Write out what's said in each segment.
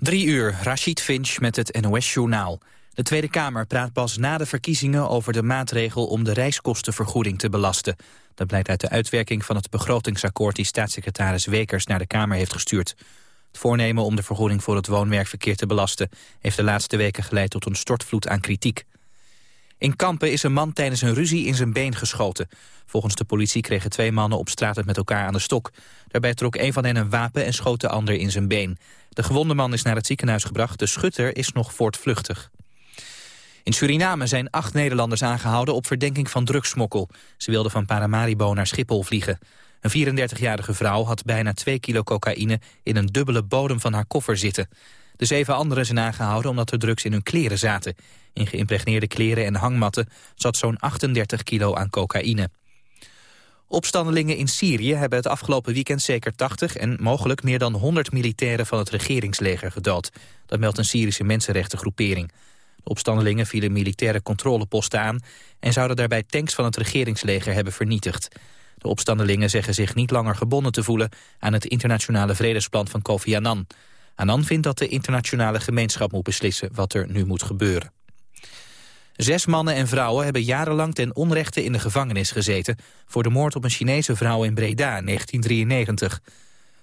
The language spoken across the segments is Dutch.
Drie uur, Rashid Finch met het NOS-journaal. De Tweede Kamer praat pas na de verkiezingen over de maatregel om de reiskostenvergoeding te belasten. Dat blijkt uit de uitwerking van het begrotingsakkoord die staatssecretaris Wekers naar de Kamer heeft gestuurd. Het voornemen om de vergoeding voor het woonwerkverkeer te belasten heeft de laatste weken geleid tot een stortvloed aan kritiek. In Kampen is een man tijdens een ruzie in zijn been geschoten. Volgens de politie kregen twee mannen op straat het met elkaar aan de stok. Daarbij trok een van hen een wapen en schoot de ander in zijn been. De gewonde man is naar het ziekenhuis gebracht. De schutter is nog voortvluchtig. In Suriname zijn acht Nederlanders aangehouden op verdenking van drugsmokkel. Ze wilden van Paramaribo naar Schiphol vliegen. Een 34-jarige vrouw had bijna 2 kilo cocaïne in een dubbele bodem van haar koffer zitten. De zeven anderen zijn aangehouden omdat er drugs in hun kleren zaten. In geïmpregneerde kleren en hangmatten zat zo'n 38 kilo aan cocaïne. Opstandelingen in Syrië hebben het afgelopen weekend zeker 80 en mogelijk meer dan 100 militairen van het regeringsleger gedood. Dat meldt een Syrische mensenrechtengroepering. De opstandelingen vielen militaire controleposten aan en zouden daarbij tanks van het regeringsleger hebben vernietigd. De opstandelingen zeggen zich niet langer gebonden te voelen aan het internationale vredesplan van Kofi Annan. Annan vindt dat de internationale gemeenschap moet beslissen wat er nu moet gebeuren. Zes mannen en vrouwen hebben jarenlang ten onrechte in de gevangenis gezeten... voor de moord op een Chinese vrouw in Breda in 1993.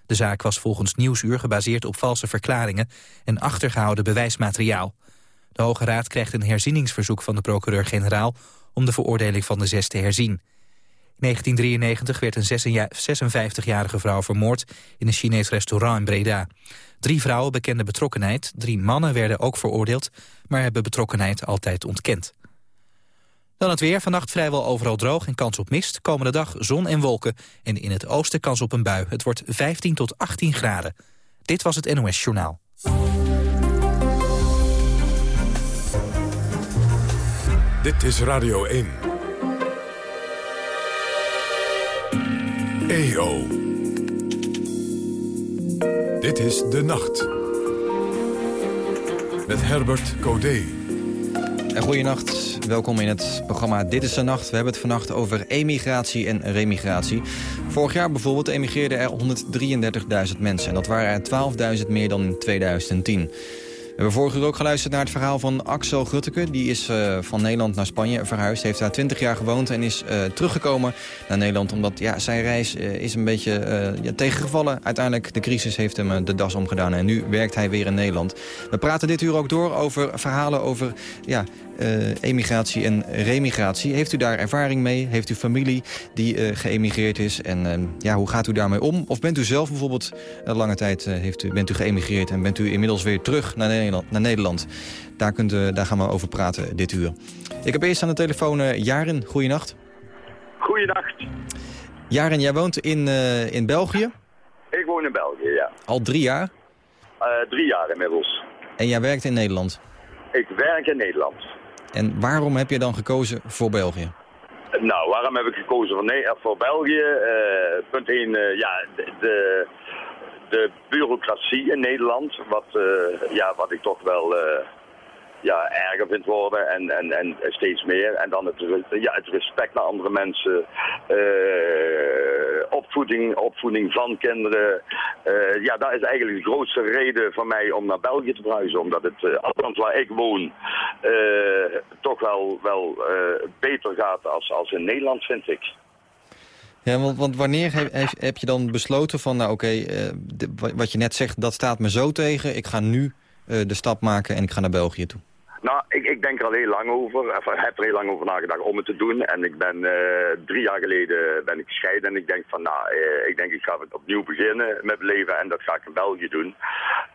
De zaak was volgens Nieuwsuur gebaseerd op valse verklaringen... en achtergehouden bewijsmateriaal. De Hoge Raad krijgt een herzieningsverzoek van de procureur-generaal... om de veroordeling van de zes te herzien. In 1993 werd een 56-jarige vrouw vermoord in een Chinees restaurant in Breda. Drie vrouwen bekenden betrokkenheid, drie mannen werden ook veroordeeld... maar hebben betrokkenheid altijd ontkend. Dan het weer, vannacht vrijwel overal droog en kans op mist. Komende dag zon en wolken en in het oosten kans op een bui. Het wordt 15 tot 18 graden. Dit was het NOS Journaal. Dit is Radio 1. EO. Dit is De Nacht. Met Herbert Codé. En goeienacht, welkom in het programma Dit is de Nacht. We hebben het vannacht over emigratie en remigratie. Vorig jaar bijvoorbeeld emigreerden er 133.000 mensen. En dat waren er 12.000 meer dan in 2010. We hebben vorige uur ook geluisterd naar het verhaal van Axel Grutteke. Die is uh, van Nederland naar Spanje verhuisd. Heeft daar 20 jaar gewoond en is uh, teruggekomen naar Nederland. Omdat ja, zijn reis uh, is een beetje ja, tegengevallen. Uiteindelijk, de crisis heeft hem de das omgedaan. En nu werkt hij weer in Nederland. We praten dit uur ook door over verhalen over ja, emigratie en remigratie. Heeft u daar ervaring mee? Heeft u familie die uh, geëmigreerd is? En uh, ja, hoe gaat u daarmee om? Of bent u zelf bijvoorbeeld lange tijd heeft u, bent u geëmigreerd... en bent u inmiddels weer terug naar Nederland? Naar Nederland? Daar, kunt, daar gaan we over praten dit uur. Ik heb eerst aan de telefoon Jaren. Goeienacht. Goeienacht. Jaren, jij woont in, in België? Ik woon in België, ja. Al drie jaar? drie jaar inmiddels. En jij werkt in Nederland? Ik werk in Nederland. En waarom heb je dan gekozen voor België? Nou, waarom heb ik gekozen voor, nee, eh, voor België? Uh, punt 1, uh, ja, de, de, bureaucratie in Nederland, wat, uh, ja, wat ik toch wel ja, erger vindt worden en, en, en steeds meer. En dan het, ja, het respect naar andere mensen, uh, opvoeding, opvoeding van kinderen. Uh, ja, dat is eigenlijk de grootste reden voor mij om naar België te verhuizen. Omdat het, uh, althans waar ik woon, toch wel, wel beter gaat als, als in Nederland, vind ik. Ja, want, want wanneer heb, je dan besloten van, nou oké, wat je net zegt, dat staat me zo tegen. Ik ga nu de stap maken en ik ga naar België toe. Nou, ik, ik denk er al heel lang over. Of, heb er heel lang over nagedacht om het te doen. En ik ben uh, drie jaar geleden ben ik gescheiden. En ik denk van, nou, uh, ik denk ik ga opnieuw beginnen met mijn leven. En dat ga ik in België doen.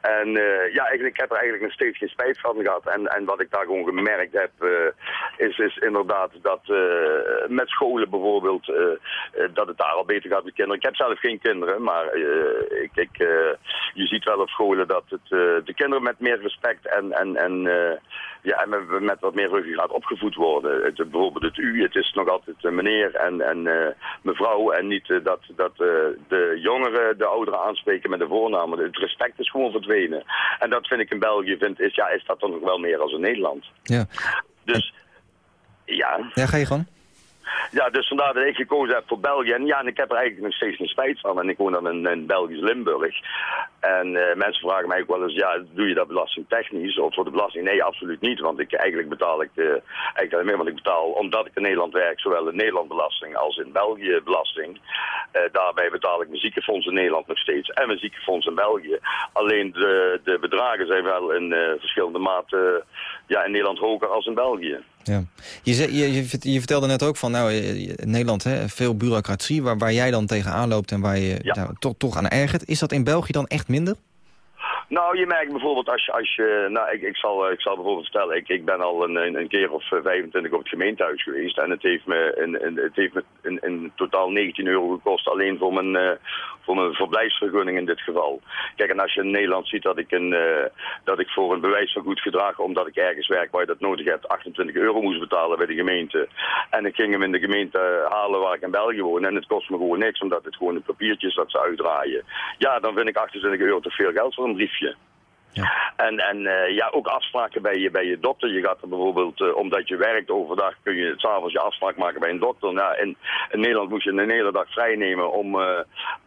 En uh, ja, eigenlijk, ik heb er eigenlijk nog steeds geen spijt van gehad. En, en wat ik daar gewoon gemerkt heb, is, is inderdaad dat met scholen bijvoorbeeld, dat het daar al beter gaat met kinderen. Ik heb zelf geen kinderen, maar ik, ik, je ziet wel op scholen dat het, de kinderen met meer respect en, en, en ja, en met, met wat meer ruggengraat opgevoed worden. Het, bijvoorbeeld het u, het is nog altijd uh, meneer en, en uh, mevrouw. En niet uh, dat, dat de jongeren de ouderen aanspreken met de voornamen. Het respect is gewoon verdwenen. En dat vind ik in België, vind, is, ja, is dat dan nog wel meer als in Nederland. Ja. Dus, ja. Ja, ga je gewoon? Ja, dus vandaar dat ik gekozen heb voor België. En ja, en ik heb er eigenlijk nog steeds geen spijt van. En ik woon dan in, Belgisch Limburg. En uh, mensen vragen mij ook wel eens, ja, doe je dat belastingtechnisch of voor de belasting? Nee, absoluut niet. Want ik, eigenlijk betaal ik, uh, eigenlijk alleen meer, want ik betaal, omdat ik in Nederland werk, zowel in Nederland belasting als in België belasting. Uh, daarbij betaal ik mijn ziekenfonds in Nederland nog steeds en mijn ziekenfonds in België. Alleen de, de bedragen zijn wel in verschillende mate ja, in Nederland hoger als in België. Ja. Je, je, je, vertelde net ook van, nou, in Nederland hè, veel bureaucratie... Waar, waar jij dan tegenaan loopt en waar je ja. nou, toch, toch aan ergert. Is dat in België dan echt minder? Nou, je merkt bijvoorbeeld als je, als je nou, ik, ik, zal, ik zal bijvoorbeeld vertellen, ik, ik ben al een, een keer of 25 op het gemeentehuis geweest en het heeft me, een, een, het heeft me in, in totaal 19 euro gekost alleen voor mijn, uh, voor mijn verblijfsvergunning in dit geval. Kijk, en als je in Nederland ziet dat ik, een, dat ik voor een bewijs van goed gedrag, omdat ik ergens werk waar je dat nodig hebt, 28 euro moest betalen bij de gemeente. En ik ging hem in de gemeente halen waar ik in België woon en het kost me gewoon niks, omdat het gewoon een papiertje is dat ze uitdraaien. Ja, dan vind ik 28 euro te veel geld voor een briefje. Ja. En, en uh, ja, ook afspraken bij je, bij je dokter. Je gaat er bijvoorbeeld, uh, omdat je werkt overdag, kun je s'avonds je afspraak maken bij een dokter. Nou, in, in Nederland moet je een hele dag vrij nemen om, uh,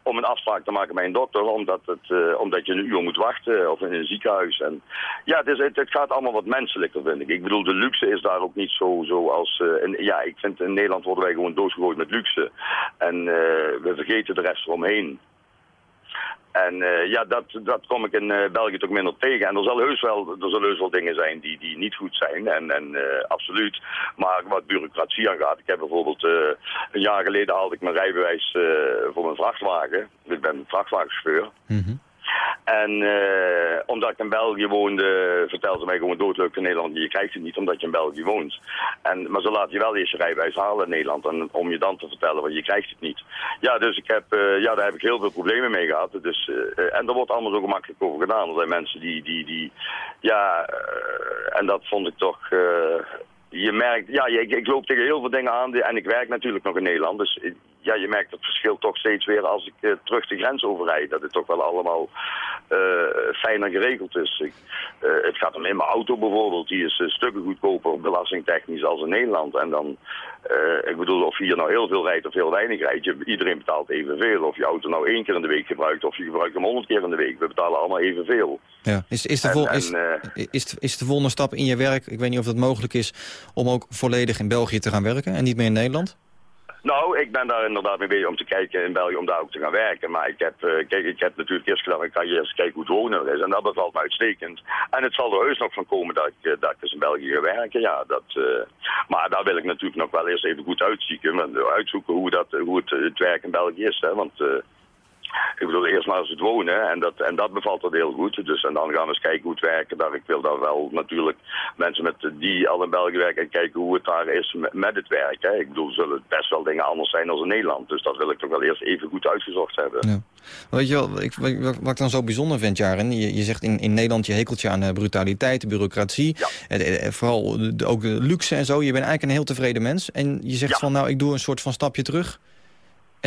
om een afspraak te maken bij een dokter. Omdat, het, omdat je een uur moet wachten of in een ziekenhuis. En, ja, het, is, het, het, gaat allemaal wat menselijker, vind ik. Ik bedoel, de luxe is daar ook niet zo, zo als... in, ja, ik vind in Nederland worden wij gewoon doodgegooid met luxe. En we vergeten de rest eromheen. En uh, ja, dat, dat kom ik in uh, België toch minder tegen. En er zal heus wel, er zullen heus wel dingen zijn die, die niet goed zijn. En, en uh, absoluut. Maar wat bureaucratie aangaat. Ik heb bijvoorbeeld een jaar geleden haalde ik mijn rijbewijs voor mijn vrachtwagen. Ik ben vrachtwagenchauffeur. Mm en uh, omdat ik in België woonde, vertelde ze mij gewoon doodleuk in Nederland, je krijgt het niet omdat je in België woont. En, maar ze laten je wel eerst je rijbewijs halen in Nederland en, om je dan te vertellen, want je krijgt het niet. Ja, dus ik heb, uh, ja, daar heb ik heel veel problemen mee gehad. Dus, uh, en daar wordt allemaal zo gemakkelijk over gedaan. Er zijn mensen die, die, die ja, en dat vond ik toch je merkt, ja, ik, ik, loop tegen heel veel dingen aan en ik werk natuurlijk nog in Nederland. Dus ja, je merkt het verschil toch steeds weer als ik uh, terug de grens overrijd. Dat het toch wel allemaal uh, fijner geregeld is. Ik, uh, het gaat om in mijn auto bijvoorbeeld. Die is stukken goedkoper belastingtechnisch als in Nederland. En dan, ik bedoel, of je hier nou heel veel rijdt of heel weinig rijdt. Je, iedereen betaalt evenveel. Of je auto nou één keer in de week gebruikt of je gebruikt hem honderd keer in de week. We betalen allemaal evenveel. Ja. Is, is, de vol, en, is, is, is de volgende stap in je werk, ik weet niet of dat mogelijk is... om ook volledig in België te gaan werken en niet meer in Nederland? Nou, ik ben daar inderdaad mee bezig om te kijken in België om daar ook te gaan werken. Maar ik heb, uh, kijk, ik heb natuurlijk eerst gedacht, ik ga eerst kijken hoe het wonen is. En dat bevalt me uitstekend. En het zal er heus nog van komen dat ik, uh, dat ik dus in België ga werken. Ja, dat, uh, maar daar wil ik natuurlijk nog wel eerst even goed uitzoeken. Uitzoeken hoe, dat, hoe het, het werk in België is. Hè, want ik bedoel, eerst maar eens het wonen en dat, en dat bevalt er heel goed. Dus, en dan gaan we eens kijken hoe het werkt. Daar, ik wil daar wel natuurlijk mensen met, die al in België werken en kijken hoe het daar is met, het werk. Hè. Ik bedoel, zullen best wel dingen anders zijn dan in Nederland. Dus dat wil ik toch wel eerst even goed uitgezocht hebben. Ja. Weet je wel, ik, wat ik dan zo bijzonder vind, Jaren, je, je zegt in, in Nederland je hekelt je aan uh, brutaliteit, bureaucratie. Ja. Eh, eh, vooral de, ook de luxe en zo. Je bent eigenlijk een heel tevreden mens. En je zegt van, nou, ik doe een soort van stapje terug.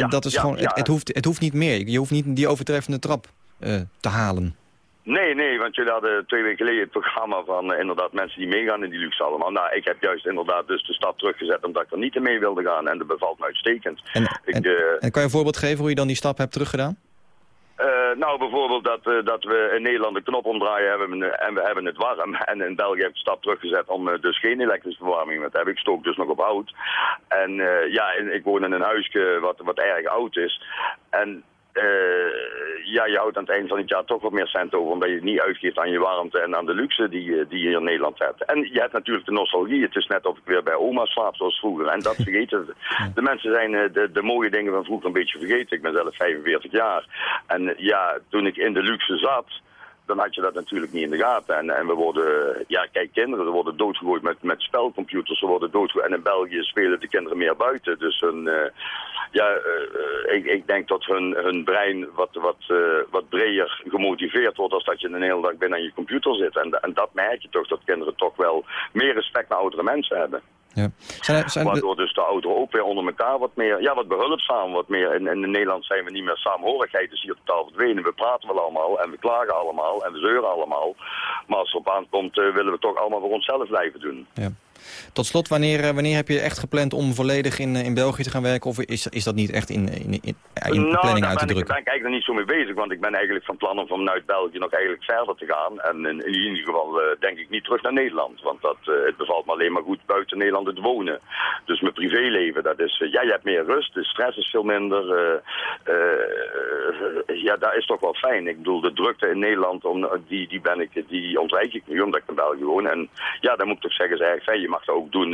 En dat is gewoon, het, het, hoeft, het hoeft niet meer. Je hoeft niet die overtreffende trap uh, te halen. Nee, nee, want jullie hadden twee weken geleden het programma van uh, inderdaad mensen die meegaan in die luxe allemaal. Nou, ik heb juist inderdaad dus de stap teruggezet omdat ik er niet mee wilde gaan en dat bevalt me uitstekend. En, ik, en, uh, en kan je een voorbeeld geven hoe je dan die stap hebt teruggedaan? Uh, nou, bijvoorbeeld dat, uh, dat we in Nederland de knop omdraaien hebben en we hebben het warm. En in België heb ik de stap teruggezet om uh, dus geen elektrische verwarming te hebben. Ik stook dus nog op hout. En ja, ik woon in een huisje wat, wat erg oud is. En ja, je houdt aan het eind van het jaar toch wat meer cent over... omdat je het niet uitgeeft aan je warmte en aan de luxe die, eh, die je in Nederland hebt. En je hebt natuurlijk de nostalgie. Het is net of ik weer bij oma slaap zoals vroeger. En dat vergeten... De mensen zijn eh, de, de mooie dingen van vroeger een beetje vergeten. Ik ben zelf 45 jaar. En ja, toen ik in de luxe zat dan had je dat natuurlijk niet in de gaten. En, en we worden, ja kijk, kinderen worden doodgegooid met, met spelcomputers. Ze worden doodgegooid. En in België spelen de kinderen meer buiten. Dus hun, uh, ja, uh, ik, ik denk dat hun, hun brein wat, wat, uh, wat breder gemotiveerd wordt... als dat je een hele dag binnen aan je computer zit. En, en dat merk je toch, dat kinderen toch wel meer respect naar oudere mensen hebben. Ja. Zijn, zijn Waardoor dus de ouderen ook weer onder elkaar wat meer, ja, wat behulpzaam, wat meer. In, in Nederland zijn we niet meer saamhorigheid, is hier totaal verdwenen. We praten wel allemaal en we klagen allemaal en we zeuren allemaal. Maar als het op aankomt, uh, willen we toch allemaal voor onszelf blijven doen. Ja. Tot slot, wanneer, eh, wanneer heb je echt gepland om volledig in, in België te gaan werken? Of is, is dat niet echt in, in, in, in nou, planning uit te ik, drukken? daar ben ik eigenlijk niet zo mee bezig, want ik ben eigenlijk van plan om vanuit België nog eigenlijk verder te gaan. En in, in ieder geval uh, denk ik niet terug naar Nederland, want dat, uh, het bevalt me alleen maar goed buiten Nederland te wonen. Dus mijn privéleven, dat is, uh, ja, je hebt meer rust, de stress is veel minder. ja, dat is toch wel fijn. Ik bedoel, de drukte in Nederland, om, die, die, ben ik, die ontwijk ik nu omdat ik in België woon. En ja, dan moet ik toch zeggen, is eigenlijk fijn. Je mag ook doen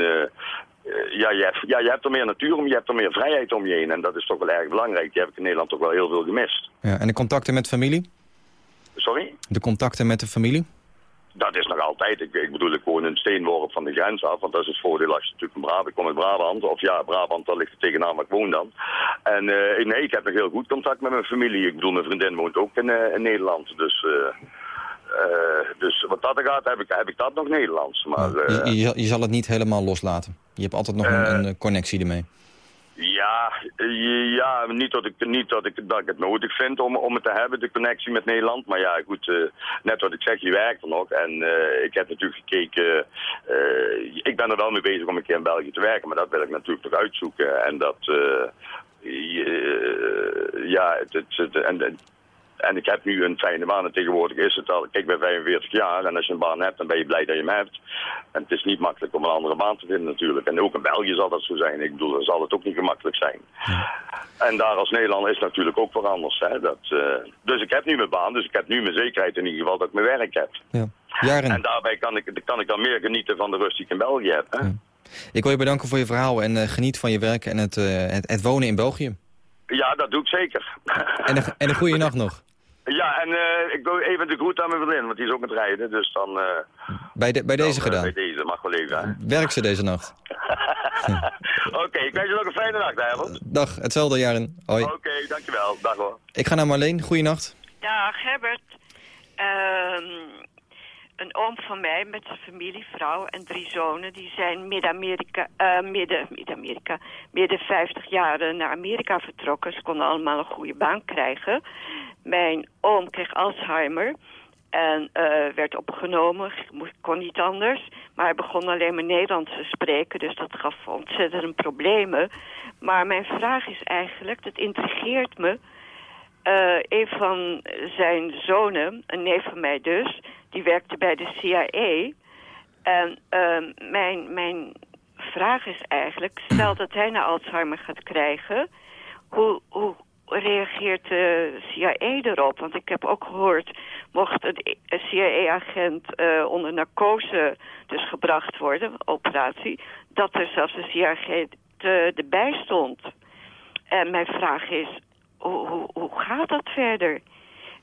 ja, je hebt, ja, je hebt er meer natuur om, je hebt er meer vrijheid om je heen. En dat is toch wel erg belangrijk. Die heb ik in Nederland toch wel heel veel gemist. Ja, en de contacten met familie? Sorry? De contacten met de familie? Dat is nog altijd. Ik, ik bedoel, ik woon een steenworp van de grens af. Want dat is het voordeel als je natuurlijk een Brabant... Ik kom uit Brabant. Of ja, Brabant, dat ligt er tegenaan waar ik woon dan. En uh, nee, ik heb nog heel goed contact met mijn familie. Ik bedoel, mijn vriendin woont ook in, uh, in Nederland. Dus... Uh, dus wat dat gaat, heb ik, heb ik dat nog Nederlands. Maar, uh, je, je, je, zal het niet helemaal loslaten. Je hebt altijd nog een, een, connectie ermee. Ja, ja niet, dat ik, niet dat, ik, dat ik het nodig vind om, om het te hebben, de connectie met Nederland. Maar ja, goed, net wat ik zeg, je werkt er nog. En ik heb natuurlijk gekeken, ik ben er wel mee bezig om een keer in België te werken. Maar dat wil ik natuurlijk toch uitzoeken. En dat, ja, het, en, en ik heb nu een fijne baan en tegenwoordig is het al, ik ben 45 jaar en als je een baan hebt dan ben je blij dat je hem hebt. En het is niet makkelijk om een andere baan te vinden natuurlijk. En ook in België zal dat zo zijn. Ik bedoel, dan zal het ook niet gemakkelijk zijn. En daar als Nederlander is natuurlijk ook wel anders. Hè? Dat, uh, dus ik heb nu mijn baan, dus ik heb nu mijn zekerheid in ieder geval dat ik mijn werk heb. Ja. Jaren. En daarbij kan ik, kan ik dan meer genieten van de rust die ik in België heb. Hè? Ja. Ik wil je bedanken voor je verhaal en uh, geniet van je werk en het, uh, het, het wonen in België. Ja, dat doe ik zeker. En een, en een goede nacht nog. Ja, en uh, ik doe even de groet aan mijn vriendin, want die is ook aan het rijden. Dus dan... Uh, bij, de, bij dan, deze uh, gedaan? Bij deze, mag wel even. Werk ze deze nacht? Oké, okay, ik wens je nog een fijne nacht, Herbert. Dag, hetzelfde, Jaren. Hoi. Oké, okay, dankjewel. Dag hoor. Ik ga naar Marleen. Goeienacht. Dag, Herbert. Een oom van mij met zijn familie, vrouw en drie zonen... die zijn Midden-Amerika, uh, midden, Midden-Amerika, midden 50 jaar naar Amerika vertrokken. Ze konden allemaal een goede baan krijgen. Mijn oom kreeg Alzheimer en uh, werd opgenomen, kon niet anders. Maar hij begon alleen maar Nederlands te spreken, dus dat gaf ontzettend problemen. Maar mijn vraag is eigenlijk, dat intrigeert me... Uh, een van zijn zonen, een neef van mij dus, die werkte bij de CIA. En uh, mijn, mijn vraag is eigenlijk, stel dat hij nou Alzheimer gaat krijgen, hoe, hoe reageert de CIA erop? Want ik heb ook gehoord, mocht een CIA-agent uh, onder narcose dus gebracht worden, operatie, dat er zelfs een CIA-agent uh, erbij stond. En mijn vraag is, hoe, hoe, hoe gaat dat verder? Uh,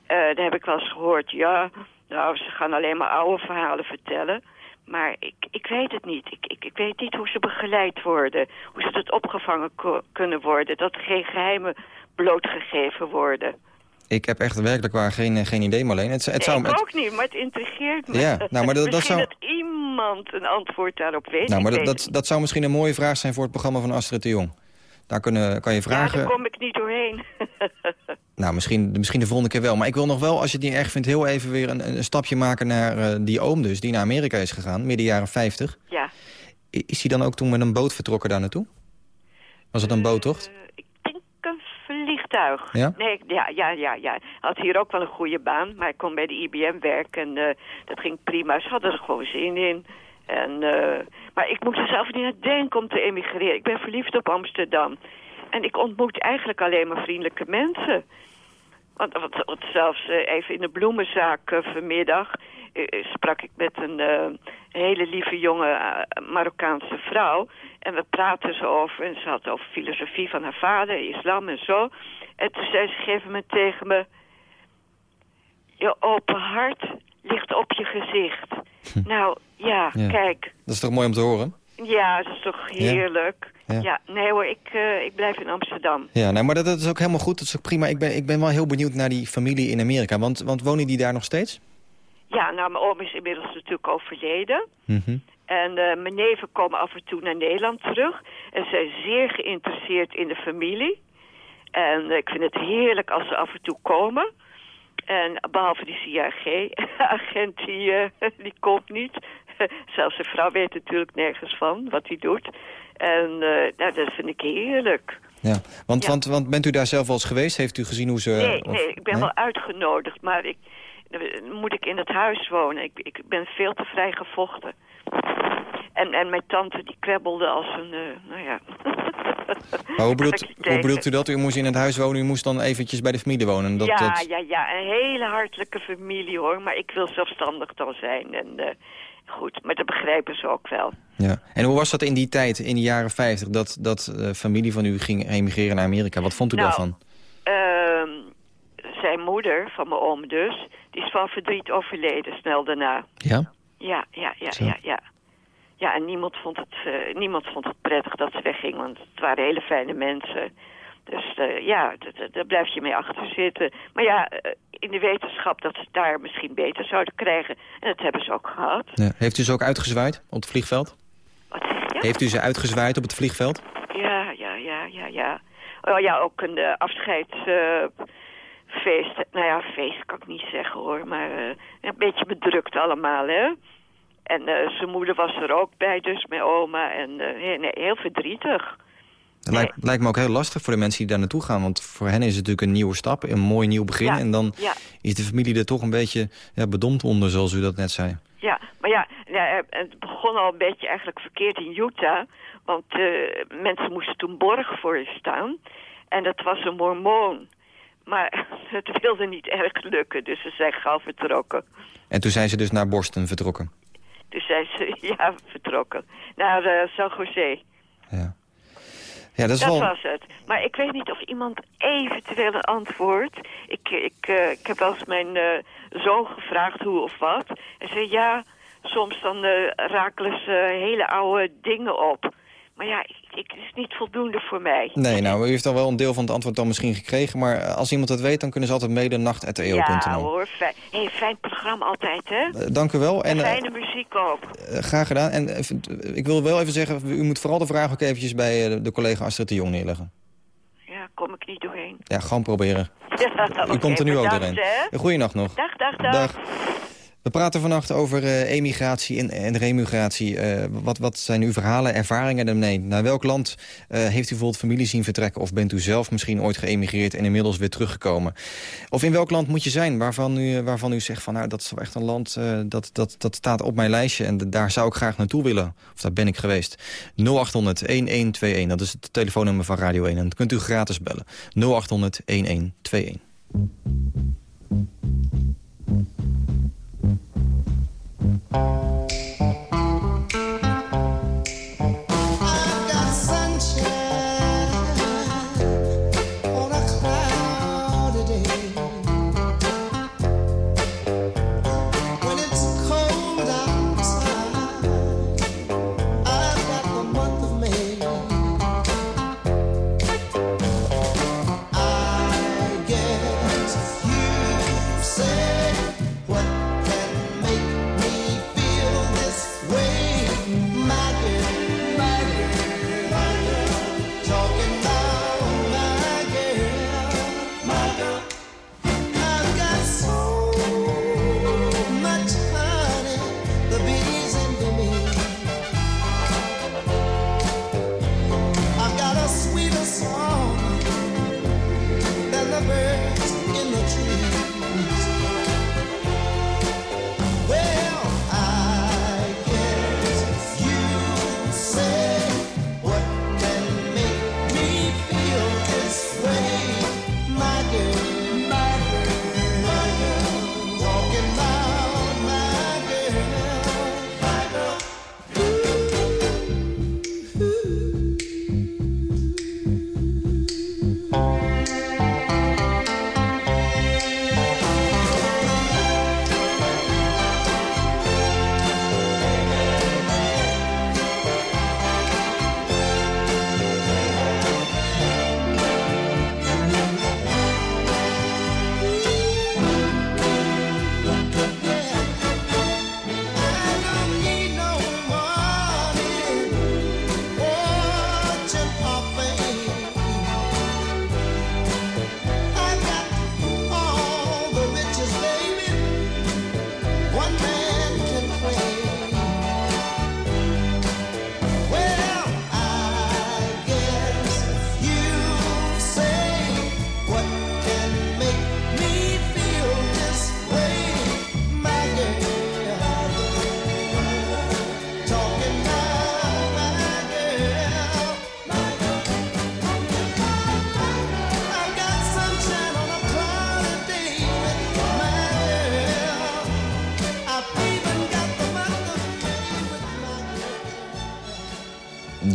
daar heb ik wel eens gehoord, ja, nou, ze gaan alleen maar oude verhalen vertellen. Maar ik, ik weet het niet. Ik, ik, ik weet niet hoe ze begeleid worden. Hoe ze tot opgevangen kunnen worden. Dat er geen geheimen blootgegeven worden. Ik heb echt werkelijk waar geen, geen idee, Marleen. Het, het nee, zou, het... ook niet, maar het intrigeert me. Ja, nou, maar dat, dat zou... dat iemand een antwoord daarop weet. Nou, maar dat, dat, dat zou misschien een mooie vraag zijn voor het programma van Astrid de Jong. Daar kunnen, kan je vragen... Ja, daar kom ik niet doorheen. nou, misschien, misschien de volgende keer wel. Maar ik wil nog wel, als je het niet erg vindt... heel even weer een, een stapje maken naar uh, die oom dus... die naar Amerika is gegaan, midden jaren 50. Ja. Is hij dan ook toen met een boot vertrokken daar naartoe? Was het een boottocht? Uh, ik denk een vliegtuig. Ja? Nee, ja, ja, ja, ja. Had hier ook wel een goede baan. Maar hij kon bij de IBM werken en uh, dat ging prima. Ze hadden er gewoon zin in. En, uh, maar ik moet er zelf niet aan denken om te emigreren. Ik ben verliefd op Amsterdam. En ik ontmoet eigenlijk alleen maar vriendelijke mensen. Want, want, want zelfs uh, even in de bloemenzaak uh, vanmiddag... sprak ik met een hele lieve jonge Marokkaanse vrouw. En we praten ze over. En ze had over filosofie van haar vader, islam en zo. En toen zei ze op een gegeven moment tegen me... Je open hart ligt op je gezicht. Hm. Nou, ja, ja, kijk. Dat is toch mooi om te horen? Ja, dat is toch heerlijk. Ja, nee hoor, ik, uh, ik blijf in Amsterdam. Ja, nou, maar dat, dat, is ook helemaal goed. Dat is ook prima. Ik ben, ik ben wel heel benieuwd naar die familie in Amerika. Want, want wonen die daar nog steeds? Ja, nou, mijn oom is inmiddels natuurlijk overleden. Mm -hmm. En uh, mijn neven komen af en toe naar Nederland terug. En zijn zeer geïnteresseerd in de familie. En uh, ik vind het heerlijk als ze af en toe komen. En behalve die CIA-agent, die, uh, die komt niet. Zelfs zijn vrouw weet natuurlijk nergens van wat hij doet. En uh, nou, dat vind ik heerlijk. Ja, want, Want, want bent u daar zelf wel eens geweest? Heeft u gezien hoe ze... Nee, nee ik ben wel uitgenodigd, maar ik, moet ik in het huis wonen. Ik, ik ben veel te vrij gevochten. En, en mijn tante die krebbelde als een, uh, nou ja... Maar hoe bedoelt, hoe bedoelt u dat? U moest in het huis wonen, u moest dan eventjes bij de familie wonen? Dat, ja, dat... ja, ja, een hele hartelijke familie hoor. Maar ik wil zelfstandig dan zijn. En uh, goed, maar dat begrijpen ze ook wel. Ja. En hoe was dat in die tijd, in de jaren 50, dat, dat uh, familie van u ging emigreren naar Amerika? Wat vond u nou, daarvan? Uh, zijn moeder, van mijn oom dus, die is van verdriet overleden snel daarna. Ja? Ja, ja, ja, ja, ja. Ja, en niemand vond, het, uh, niemand vond het prettig dat ze wegging, want het waren hele fijne mensen. Dus uh, ja, daar blijf je mee achter zitten. Maar ja, uh, in de wetenschap dat ze het daar misschien beter zouden krijgen. En dat hebben ze ook gehad. Ja. Heeft u ze ook uitgezwaaid op het vliegveld? Wat je? Heeft u ze uitgezwaaid op het vliegveld? Ja, ja, ja, ja, ja. Oh ja, ook een uh, afscheidsfeest. nou ja, feest kan ik niet zeggen hoor, maar een beetje bedrukt allemaal, hè. En zijn moeder was er ook bij, dus mijn oma. En nee, heel verdrietig. Het lijkt, nee. lijkt, me ook heel lastig voor de mensen die daar naartoe gaan. Want voor hen is het natuurlijk een nieuwe stap, een mooi nieuw begin. Ja, en dan ja. is de familie er toch een beetje ja, bedompt onder, zoals u dat net zei. Ja, maar ja, ja, het begon al een beetje eigenlijk verkeerd in Utah. Want uh, mensen moesten toen borg voor je staan. En dat was een mormoon. Maar het wilde niet erg lukken, dus ze zijn gauw vertrokken. En toen zijn ze dus naar Boston vertrokken? Toen zijn ze, ja, vertrokken. Naar uh, San Jose. Ja. Ja, dat is dat wel... was het. Maar ik weet niet of iemand eventueel een antwoord... Ik, ik, uh, ik heb wel eens mijn uh, zoon gevraagd hoe of wat. En zei ja, soms dan rakelen ze hele oude dingen op. Maar ja, ik, het is niet voldoende voor mij. Nee, nou, u heeft al wel een deel van het antwoord dan misschien gekregen... maar als iemand het weet, dan kunnen ze altijd mailen nacht.eo.nl. Ja hoor, fijn, hey, fijn programma altijd, hè? Uh, dank u wel. En, Fijne muziek ook. Uh, graag gedaan. En uh, ik wil wel even zeggen, u moet vooral de vraag ook eventjes... bij de collega Astrid de Jong neerleggen. Ja, kom ik niet doorheen. Ja, gewoon proberen. Ja, u okay, komt er nu ook doorheen. Goeienacht nog. Dag, dag, dag. dag. We praten vannacht over uh, emigratie en, en remigratie. Uh, wat, wat zijn uw verhalen, ervaringen daarmee? Naar welk land uh, heeft u bijvoorbeeld familie zien vertrekken... of bent u zelf misschien ooit geëmigreerd en inmiddels weer teruggekomen? Of in welk land moet je zijn waarvan u, waarvan u zegt... van nou, dat is wel echt een land, dat, dat, dat staat op mijn lijstje... en daar zou ik graag naartoe willen, of daar ben ik geweest. 0800-1121, dat is het telefoonnummer van Radio 1. En dat kunt u gratis bellen. 0800-1121. thank mm -hmm. you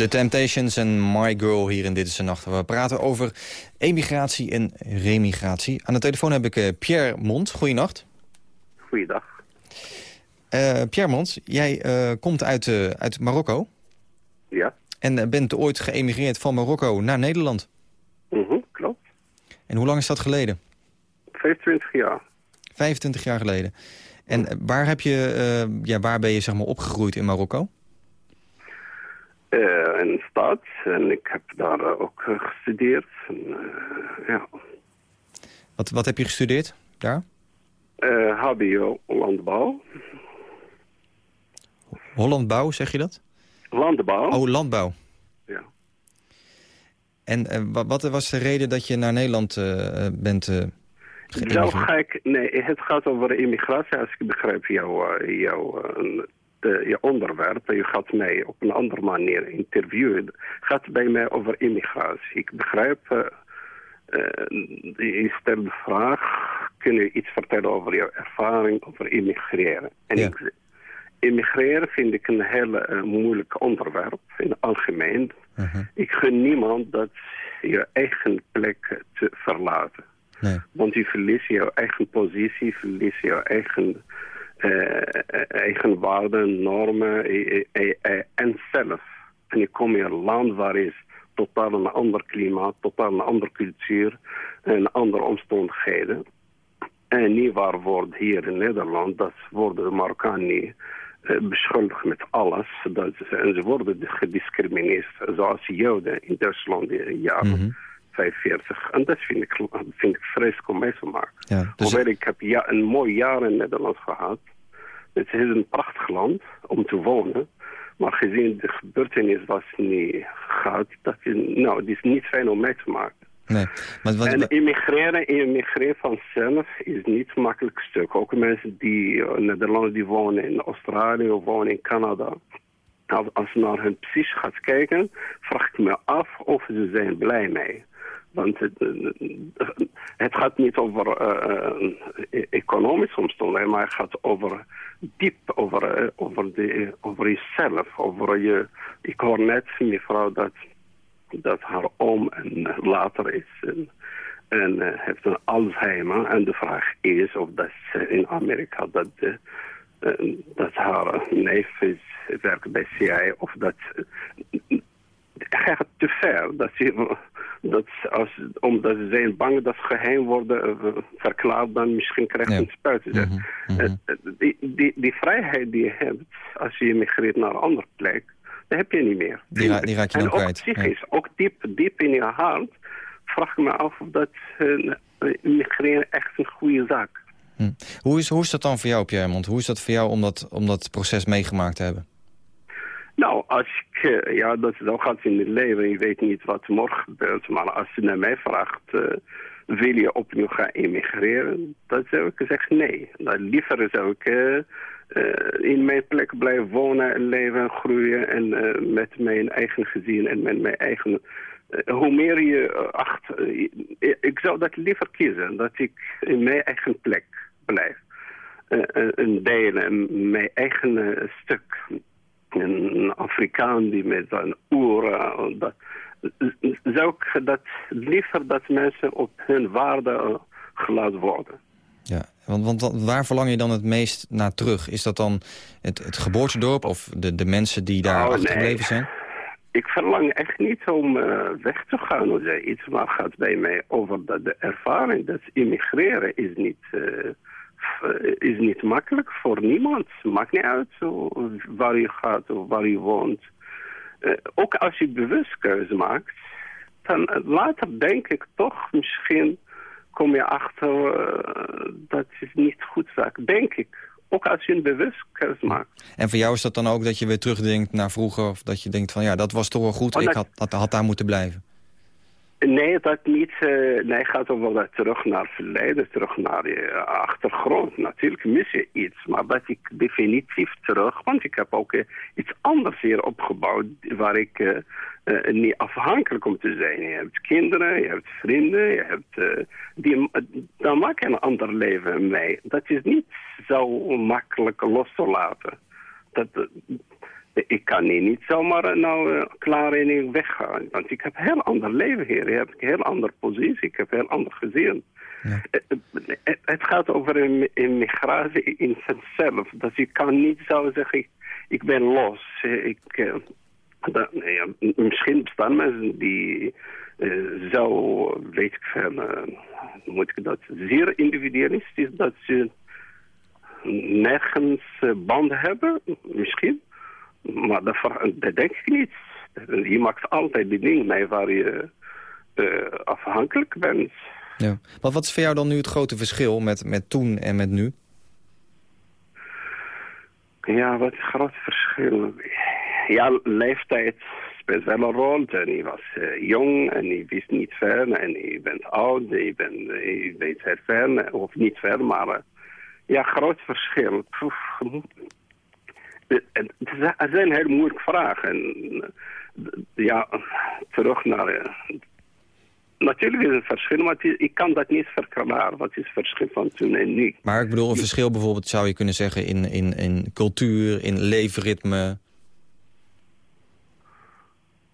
The Temptations en My Girl hier in Dit is de Nacht. We praten over emigratie en remigratie. Aan de telefoon heb ik uh, Pierre Mond. Goeienacht. Goeiedag. Uh, Pierre Mond, jij uh, komt uit, uit Marokko. Ja. En bent ooit geëmigreerd van Marokko naar Nederland. Mhm, klopt. En hoe lang is dat geleden? 25 jaar. 25 jaar geleden. En waar, heb je, ja, waar ben je zeg maar, opgegroeid in Marokko? Uh, in stad. En ik heb daar ook gestudeerd. En, uh, ja. wat, wat heb je gestudeerd daar? HBO landbouw. Hollandbouw, zeg je dat? Landbouw. Oh, landbouw. Ja. En wat was de reden dat je naar Nederland bent Zo ga ik... Nee, het gaat over immigratie, als ik begrijp jouw... jou, uh, je onderwerp, je gaat mij op een andere manier interviewen, gaat bij mij over immigratie. Ik begrijp, je stelt de vraag, kun je iets vertellen over jouw ervaring over immigreren? En Ja. ik, immigreren vind ik een heel moeilijk onderwerp in het algemeen. Mhm. Ik gun niemand dat je eigen plek te verlaten. Nee. Want je verliest jouw eigen positie, verliest jouw eigen, eh, eigen waarden, normen eh, eh, eh, en zelf. En je komt in een land waar is totaal een ander klimaat, totaal een andere cultuur en andere omstandigheden. En niet waar wordt hier in Nederland, dat worden de Marokkanen niet eh, beschuldigd met alles. Dat, ze- en ze worden gediscrimineerd, zoals Joden in Duitsland in de jaren Mhm. 45. En dat vind ik, vind ik vreselijk om mee te maken. Ja, dus, Hoewel ik heb ja, een mooi jaar in Nederland gehad. Het is een prachtig land om te wonen. Maar gezien de gebeurtenis was niet gaat, dat is, nou, het is niet fijn om mee te maken. nee. Maar wat, En immigreren, immigreren vanzelf is niet een makkelijk stuk. Ook mensen die uh, Nederlanders die wonen in Australië of wonen in Canada. Als, als je naar hun psyche gaat kijken, vraag ik me af of ze zijn blij mee. Want het, eh, het gaat niet over uh, economische omstandigheden, maar het gaat over diep, over, uh, over, de, over jezelf. Over je, ik hoor net, mevrouw, dat dat haar oom en later is en, en heeft een Alzheimer. En de vraag is of dat in Amerika dat, dat haar neef is, werkt bij CIA of dat gaat te ver. Dat ze, dat als, omdat ze zijn bang dat ze geheim worden verklaard, dan misschien krijgt Ja. een spuit. Mhm, mhm. die, die, die vrijheid die je hebt als je immigreert naar een andere plek, dat heb je niet meer. Die ra- die raak je en dan ook kwijt, psychisch, ook diep, diep in je hart, vraag ik me af of dat uh, immigreren echt een goede zaak. Hm. Hoe, is, hoe is dat dan voor jou, Pierre Mond? Hoe is dat voor jou om dat, om dat proces meegemaakt te hebben? Nou, als ik, uh, ja, dat zo gaat in het leven. Je weet niet wat morgen gebeurt. Maar als je naar mij vraagt, uh, wil je opnieuw gaan emigreren? Dan zou ik zeggen nee. Dan liever zou ik uh, in mijn plek blijven wonen en leven en groeien. En met mijn eigen gezin en met mijn eigen... hoe meer je acht... ik zou dat liever kiezen. Dat ik in mijn eigen plek blijf. en delen, mijn eigen stuk een Afrikaan die met zijn oren... Dat, zou ik dat liever dat mensen op hun waarde gelaten worden. Ja, want, want waar verlang je dan het meest naar terug? Is dat dan het, het geboortedorp of de, de mensen die daar oh, achtergebleven nee. zijn? Ik verlang echt niet om uh, weg te gaan of zoiets, maar gaat bij mij over dat de ervaring. Dat immigreren is niet... Uh, is niet makkelijk voor niemand. Maakt niet uit waar je gaat of waar je woont. Uh, ook als je bewust keuze maakt, dan later denk ik toch misschien kom je achter uh, dat is niet goed zaak. Denk ik. Ook als je een bewust keuze maakt. En voor jou is dat dan ook dat je weer terugdenkt naar vroeger... of dat je denkt van ja, dat was toch wel goed, oh, ik had, had, had daar moeten blijven? Nee, dat niet. Uh, nee, gaat over terug naar het verleden, terug naar je achtergrond. Natuurlijk mis je iets, maar dat ik definitief terug, want ik heb ook uh, iets anders hier opgebouwd waar ik niet afhankelijk om te zijn. Je hebt kinderen, je hebt vrienden, je hebt, die, dan maak je een ander leven mee. Dat is niet zo makkelijk los te laten. Dat, ik kan hier niet zomaar nou uh, klaar en weggaan. Want ik heb een heel ander leven hier. Ik heb een heel andere positie. Ik heb een heel ander gezin. Ja. Het, het, gaat over immigratie in zichzelf. Dat je kan niet zo zeggen, ik, ik ben los. Ik, uh, dat, ja, misschien bestaan mensen die uh, zo, weet ik veel, moet ik dat, zeer individualistisch, dat ze nergens banden hebben, misschien. Maar dat, dat, denk ik niet. Je maakt altijd die dingen mee waar je uh, afhankelijk bent. Ja. Maar wat is voor jou dan nu het grote verschil met, met toen en met nu? Ja, wat is het grote verschil? Ja, leeftijd speelt wel een rol. En je was uh, jong en je wist niet ver. En je bent oud, je, bent, je weet het ver. Of niet ver, maar... Uh, ja, groot verschil. Poef, het zijn heel moeilijke vragen. En, ja, terug naar... Natuurlijk is het een verschil, maar ik kan dat niet verklaren. Wat is het verschil van toen en nu? Maar ik bedoel, een verschil bijvoorbeeld zou je kunnen zeggen in, in, in cultuur, in leefritme.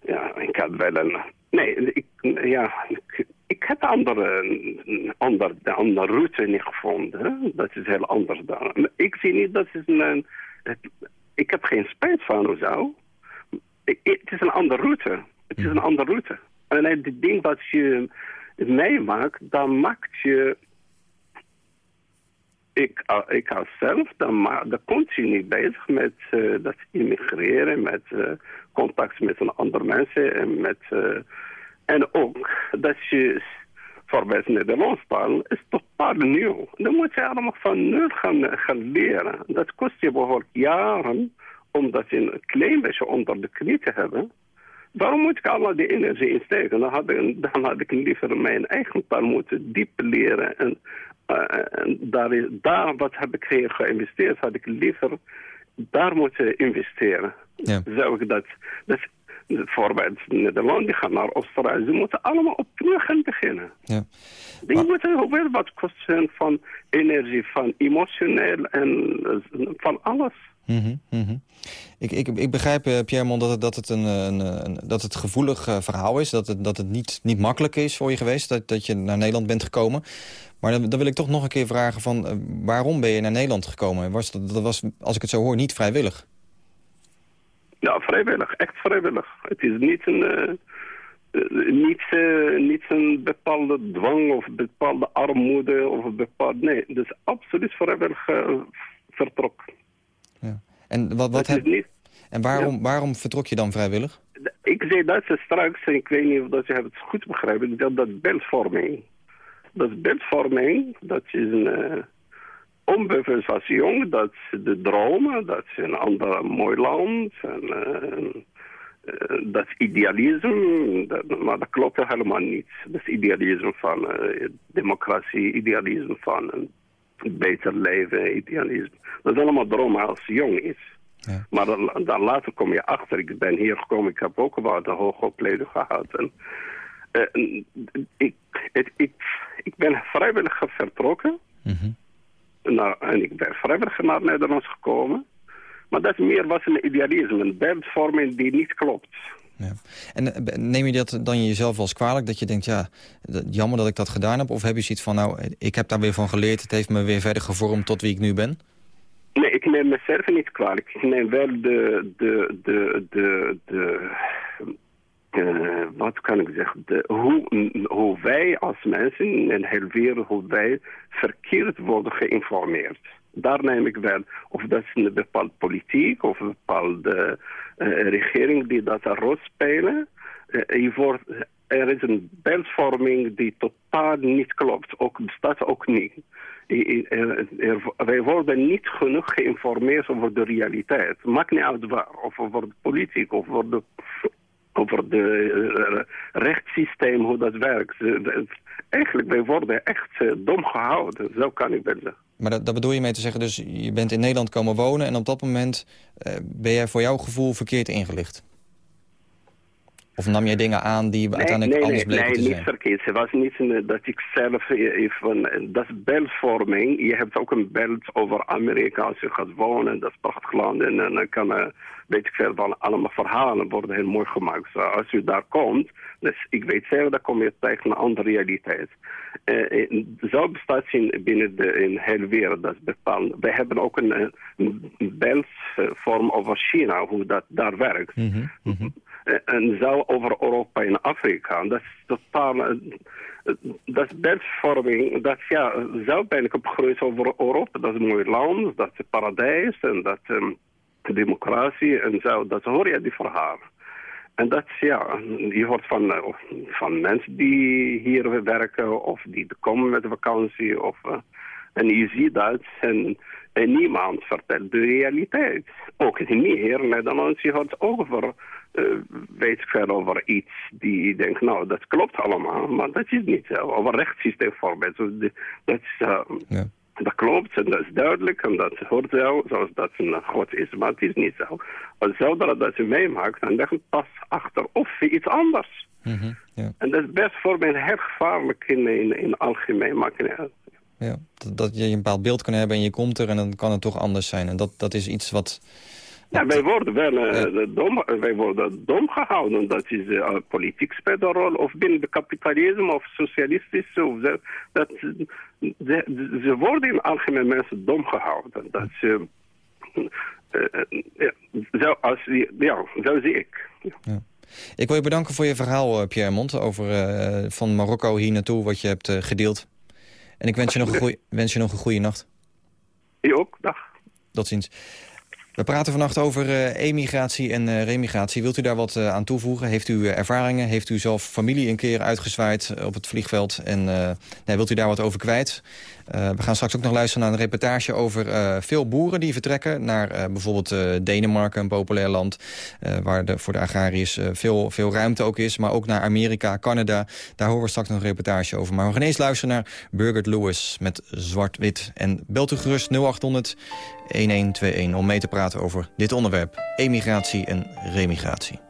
Ja, ik had wel een... Nee, ik, ja, ik, ik heb andere, andere, de andere route niet gevonden. Dat is heel anders dan. Ik zie niet dat is een... ik heb geen spijt van zo. Het is een andere route. Het is een andere route. En het ding dat je meemaakt, dan maakt je... Ik, ik als zelf, dan, dan continu bezig met uh, dat immigreren, met uh, contact met een andere mensen en met... Uh, en ook dat je voorbij Nederlands taal is totaal nieuw. Dan moet je allemaal van nul gaan, gaan leren. Dat kost je bijvoorbeeld jaren om dat een klein beetje onder de knie te hebben. Waarom moet ik allemaal die energie insteken? Dan had ik, dan had ik liever mijn eigen taal moeten diep leren. En, uh, en daar, is, daar wat heb ik hier geïnvesteerd, had ik liever daar moeten investeren. Ja. Zou ik dat, dat voorbeeld Nederland, die gaan naar Australië. Ze moeten allemaal opnieuw gaan beginnen. Ja. Die maar... moeten wel wat kosten van energie, van emotioneel en van alles. Mm -hmm, Ik, ik, ik begrijp, uh, Pierre dat het, dat, het een, een, een, dat het gevoelig verhaal is. Dat het, dat het niet, niet makkelijk is voor je geweest dat, dat je naar Nederland bent gekomen. Maar dan, dan wil ik toch nog een keer vragen van waarom ben je naar Nederland gekomen? Was dat, dat was, als ik het zo hoor, niet vrijwillig. Ja, vrijwillig. Echt vrijwillig. Het is niet een, uh, niet, uh, niet een bepaalde dwang of bepaalde armoede of bepaald... Nee, het is absoluut vrijwillig uh, vertrok. Ja. En, wat, wat heb... niet... en waarom, waarom vertrok je dan vrijwillig? Ik zei dat ze straks, ik weet niet of dat je het goed begrijpt, dat, dat beeldvorming. Dat is beeldvorming, dat is een onbewust als jong dat ze de dromen, dat ze een ander mooi land, en, uh, dat idealisme, dat, maar dat klopt helemaal niet. Dat is idealisme van uh, democratie, idealisme van een beter leven, idealisme. Dat is allemaal dromen als jong is. Ja. Maar dan, dan, later kom je achter, ik ben hier gekomen, ik heb ook wat de hoogopleiding gehad. En, ik, het, ik, ik ben vrijwillig vertrokken. Mm -hmm. Nou, en ik ben vrijwillig naar Nederland gekomen. Maar dat meer was een idealisme, een beeldvorming die niet klopt. Ja. En eh, neem je dat dan jezelf wel eens kwalijk? Dat je denkt, ja, jammer dat ik dat gedaan heb? Of heb je zoiets van, nou, ik heb daar weer van geleerd... het heeft me weer verder gevormd tot wie ik nu ben? Nee, ik neem mezelf niet kwalijk. Ik neem wel de, de, de, de, de, wat kan ik zeggen, de, hoe, wij als mensen in heel wereld, hoe wij verkeerd worden geïnformeerd. Daar neem ik wel, of dat is een bepaalde politiek of een bepaalde uh, regering die dat een rol spelen. Uh, wordt, er is een beeldvorming die totaal niet klopt, ook bestaat ook niet. Er, wij worden niet genoeg geïnformeerd over de realiteit. Maakt niet uit waar, of over de politiek, of over de over het uh, rechtssysteem, hoe dat werkt. Eigenlijk, wij worden echt uh, dom gehouden, zo kan ik wel zeggen. Maar dat, dat, bedoel je mee te zeggen, dus je bent in Nederland komen wonen... en op dat moment uh, ben jij voor jouw gevoel verkeerd ingelicht? Of nam jij dingen aan die uiteindelijk nee, anders nee, bleken nee, te niet zijn? verkeerd. Het was niet dat ik zelf even... Dat is beltvorming. Je hebt ook een belt over Amerika als je gaat wonen. Dat is prachtig land. En dan kan, weet ik veel, dan allemaal verhalen worden heel mooi gemaakt. So, als je daar komt, dus ik weet zeker, dan kom je tegen een andere realiteit. Uh, zo bestaat in, binnen de in hele wereld, dat is bepaald. We hebben ook een, een beltvorm over China, hoe dat daar werkt. Mm -hmm, mm -hmm. En zo over Europa en Afrika. Dat is totaal... Dat is beeldvorming. Dat, ja, zo ben ik opgegroeid over Europa. Dat is een mooi land, dat is paradijs en dat um, democratie en zo. Dat hoor je die verhalen. En dat ja, je hoort van, uh, van mensen die hier werken of die komen met vakantie. Of, uh, en je ziet dat en, niemand vertelt de realiteit. Ook niet hier in Nederland, je hoort over, uh, weet ik veel over iets die je denkt, nou dat klopt allemaal, maar dat is niet zo. Over rechtssysteem bijvoorbeeld, dat is... Ja. Dat klopt en dat is duidelijk en dat hoort zo, zoals dat een God is, maar het is niet zo. Als zodra dat je meemaakt, dan leg je pas achter of iets anders. Mm -hmm, ja. En dat is best voor mij heel gevaarlijk in, in, in algemeen. Maar, ja, dat, dat je een bepaald beeld kan hebben en je komt er en dan kan het toch anders zijn. En dat, dat is iets wat... Ja, wij worden wel uh, dom, wij worden dom gehouden. Dat is uh, politiek speelt een rol. Of binnen de kapitalisme of socialistisch. Of zo. Dat, ze, ze worden in algemeen mensen dom gehouden. Dat ze, ja, zo, als, ja, zo zie ik. Ja. Ik wil je bedanken voor je verhaal, Pierre Mont, over van Marokko hier naartoe, wat je hebt gedeeld. En ik wens je, nog een goeie, wens je nog een goede nacht. Je ook, dag. Tot ziens. We praten vannacht over uh, emigratie en uh, remigratie. Wilt u daar wat uh, aan toevoegen? Heeft u ervaringen? Heeft u zelf familie een keer uitgezwaaid op het vliegveld? En wilt u daar wat over kwijt? We gaan straks ook nog luisteren naar een reportage over veel boeren die vertrekken... naar bijvoorbeeld Denemarken, een populair land... waar de, voor de agrariërs veel, veel ruimte ook is. Maar ook naar Amerika, Canada. Daar horen we straks nog een reportage over. Maar we gaan eerst luisteren naar Burgert Lewis met Zwart-Wit. En belt u gerust 0800 1121 om mee te praten over dit onderwerp. Emigratie en remigratie.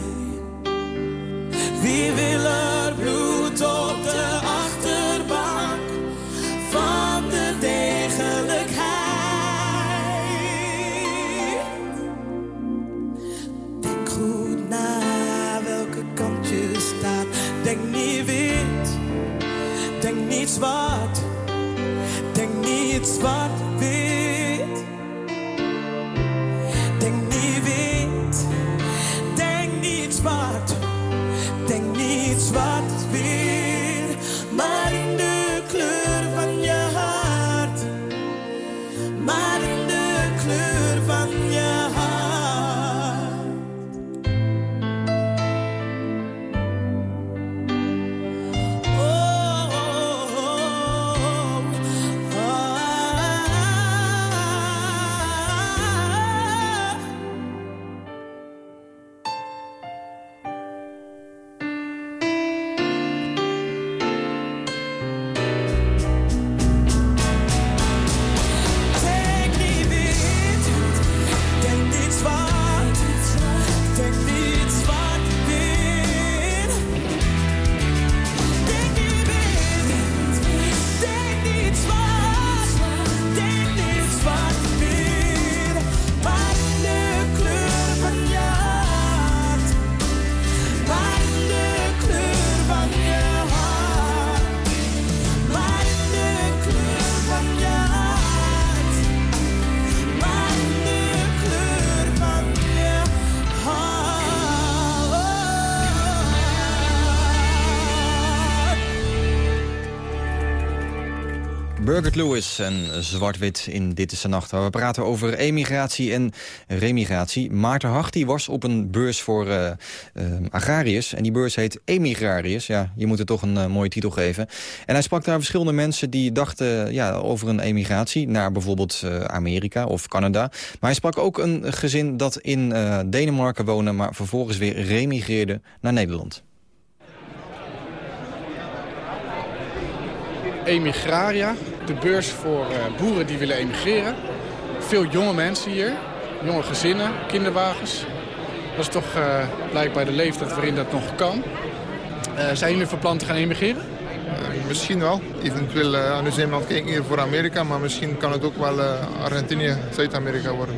Denk niet zwart. Burgert Lewis en Zwart-Wit in Dit is de Nacht. Waar we praten over emigratie en remigratie. Maarten Hachti was op een beurs voor uh, agrariërs. En die beurs heet Emigrariërs. Ja, je moet het toch een uh, mooie titel geven. En hij sprak daar verschillende mensen die dachten ja, over een emigratie... naar bijvoorbeeld Amerika of Canada. Maar hij sprak ook een gezin dat in Denemarken woonde... maar vervolgens weer remigreerde naar Nederland. Emigraria, de beurs voor uh, boeren die willen emigreren. Veel jonge mensen hier, jonge gezinnen, kinderwagens. Dat is toch uh, blijkbaar de leeftijd waarin dat nog kan. Uh, zijn jullie van plan te gaan emigreren? misschien wel. Eventueel aan de zeeman kijken hier voor Amerika, maar misschien kan het ook wel Argentinië, Zuid-Amerika worden.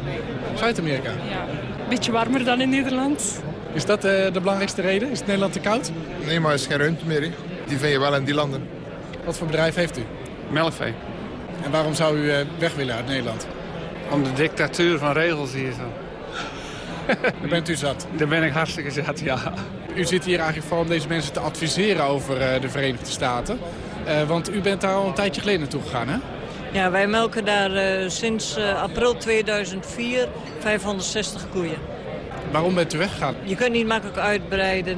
Zuid-Amerika? Ja, beetje warmer dan in Nederland. Is dat de belangrijkste reden? Is het Nederland te koud? Nee, maar er is geen ruimte meer. He. Die vind je wel in die landen. Wat voor bedrijf heeft u? Melkvee. En waarom zou u weg willen uit Nederland? Om de dictatuur van regels hier zo. Daar bent u zat? Daar ben ik hartstikke zat, ja. U zit hier eigenlijk vooral om deze mensen te adviseren over de Verenigde Staten. Uh, want u bent daar al een tijdje geleden naartoe gegaan, hè? Ja, wij melken daar uh, sinds uh, april 2004 560 koeien. Waarom bent u weggegaan? Je kunt niet makkelijk uitbreiden,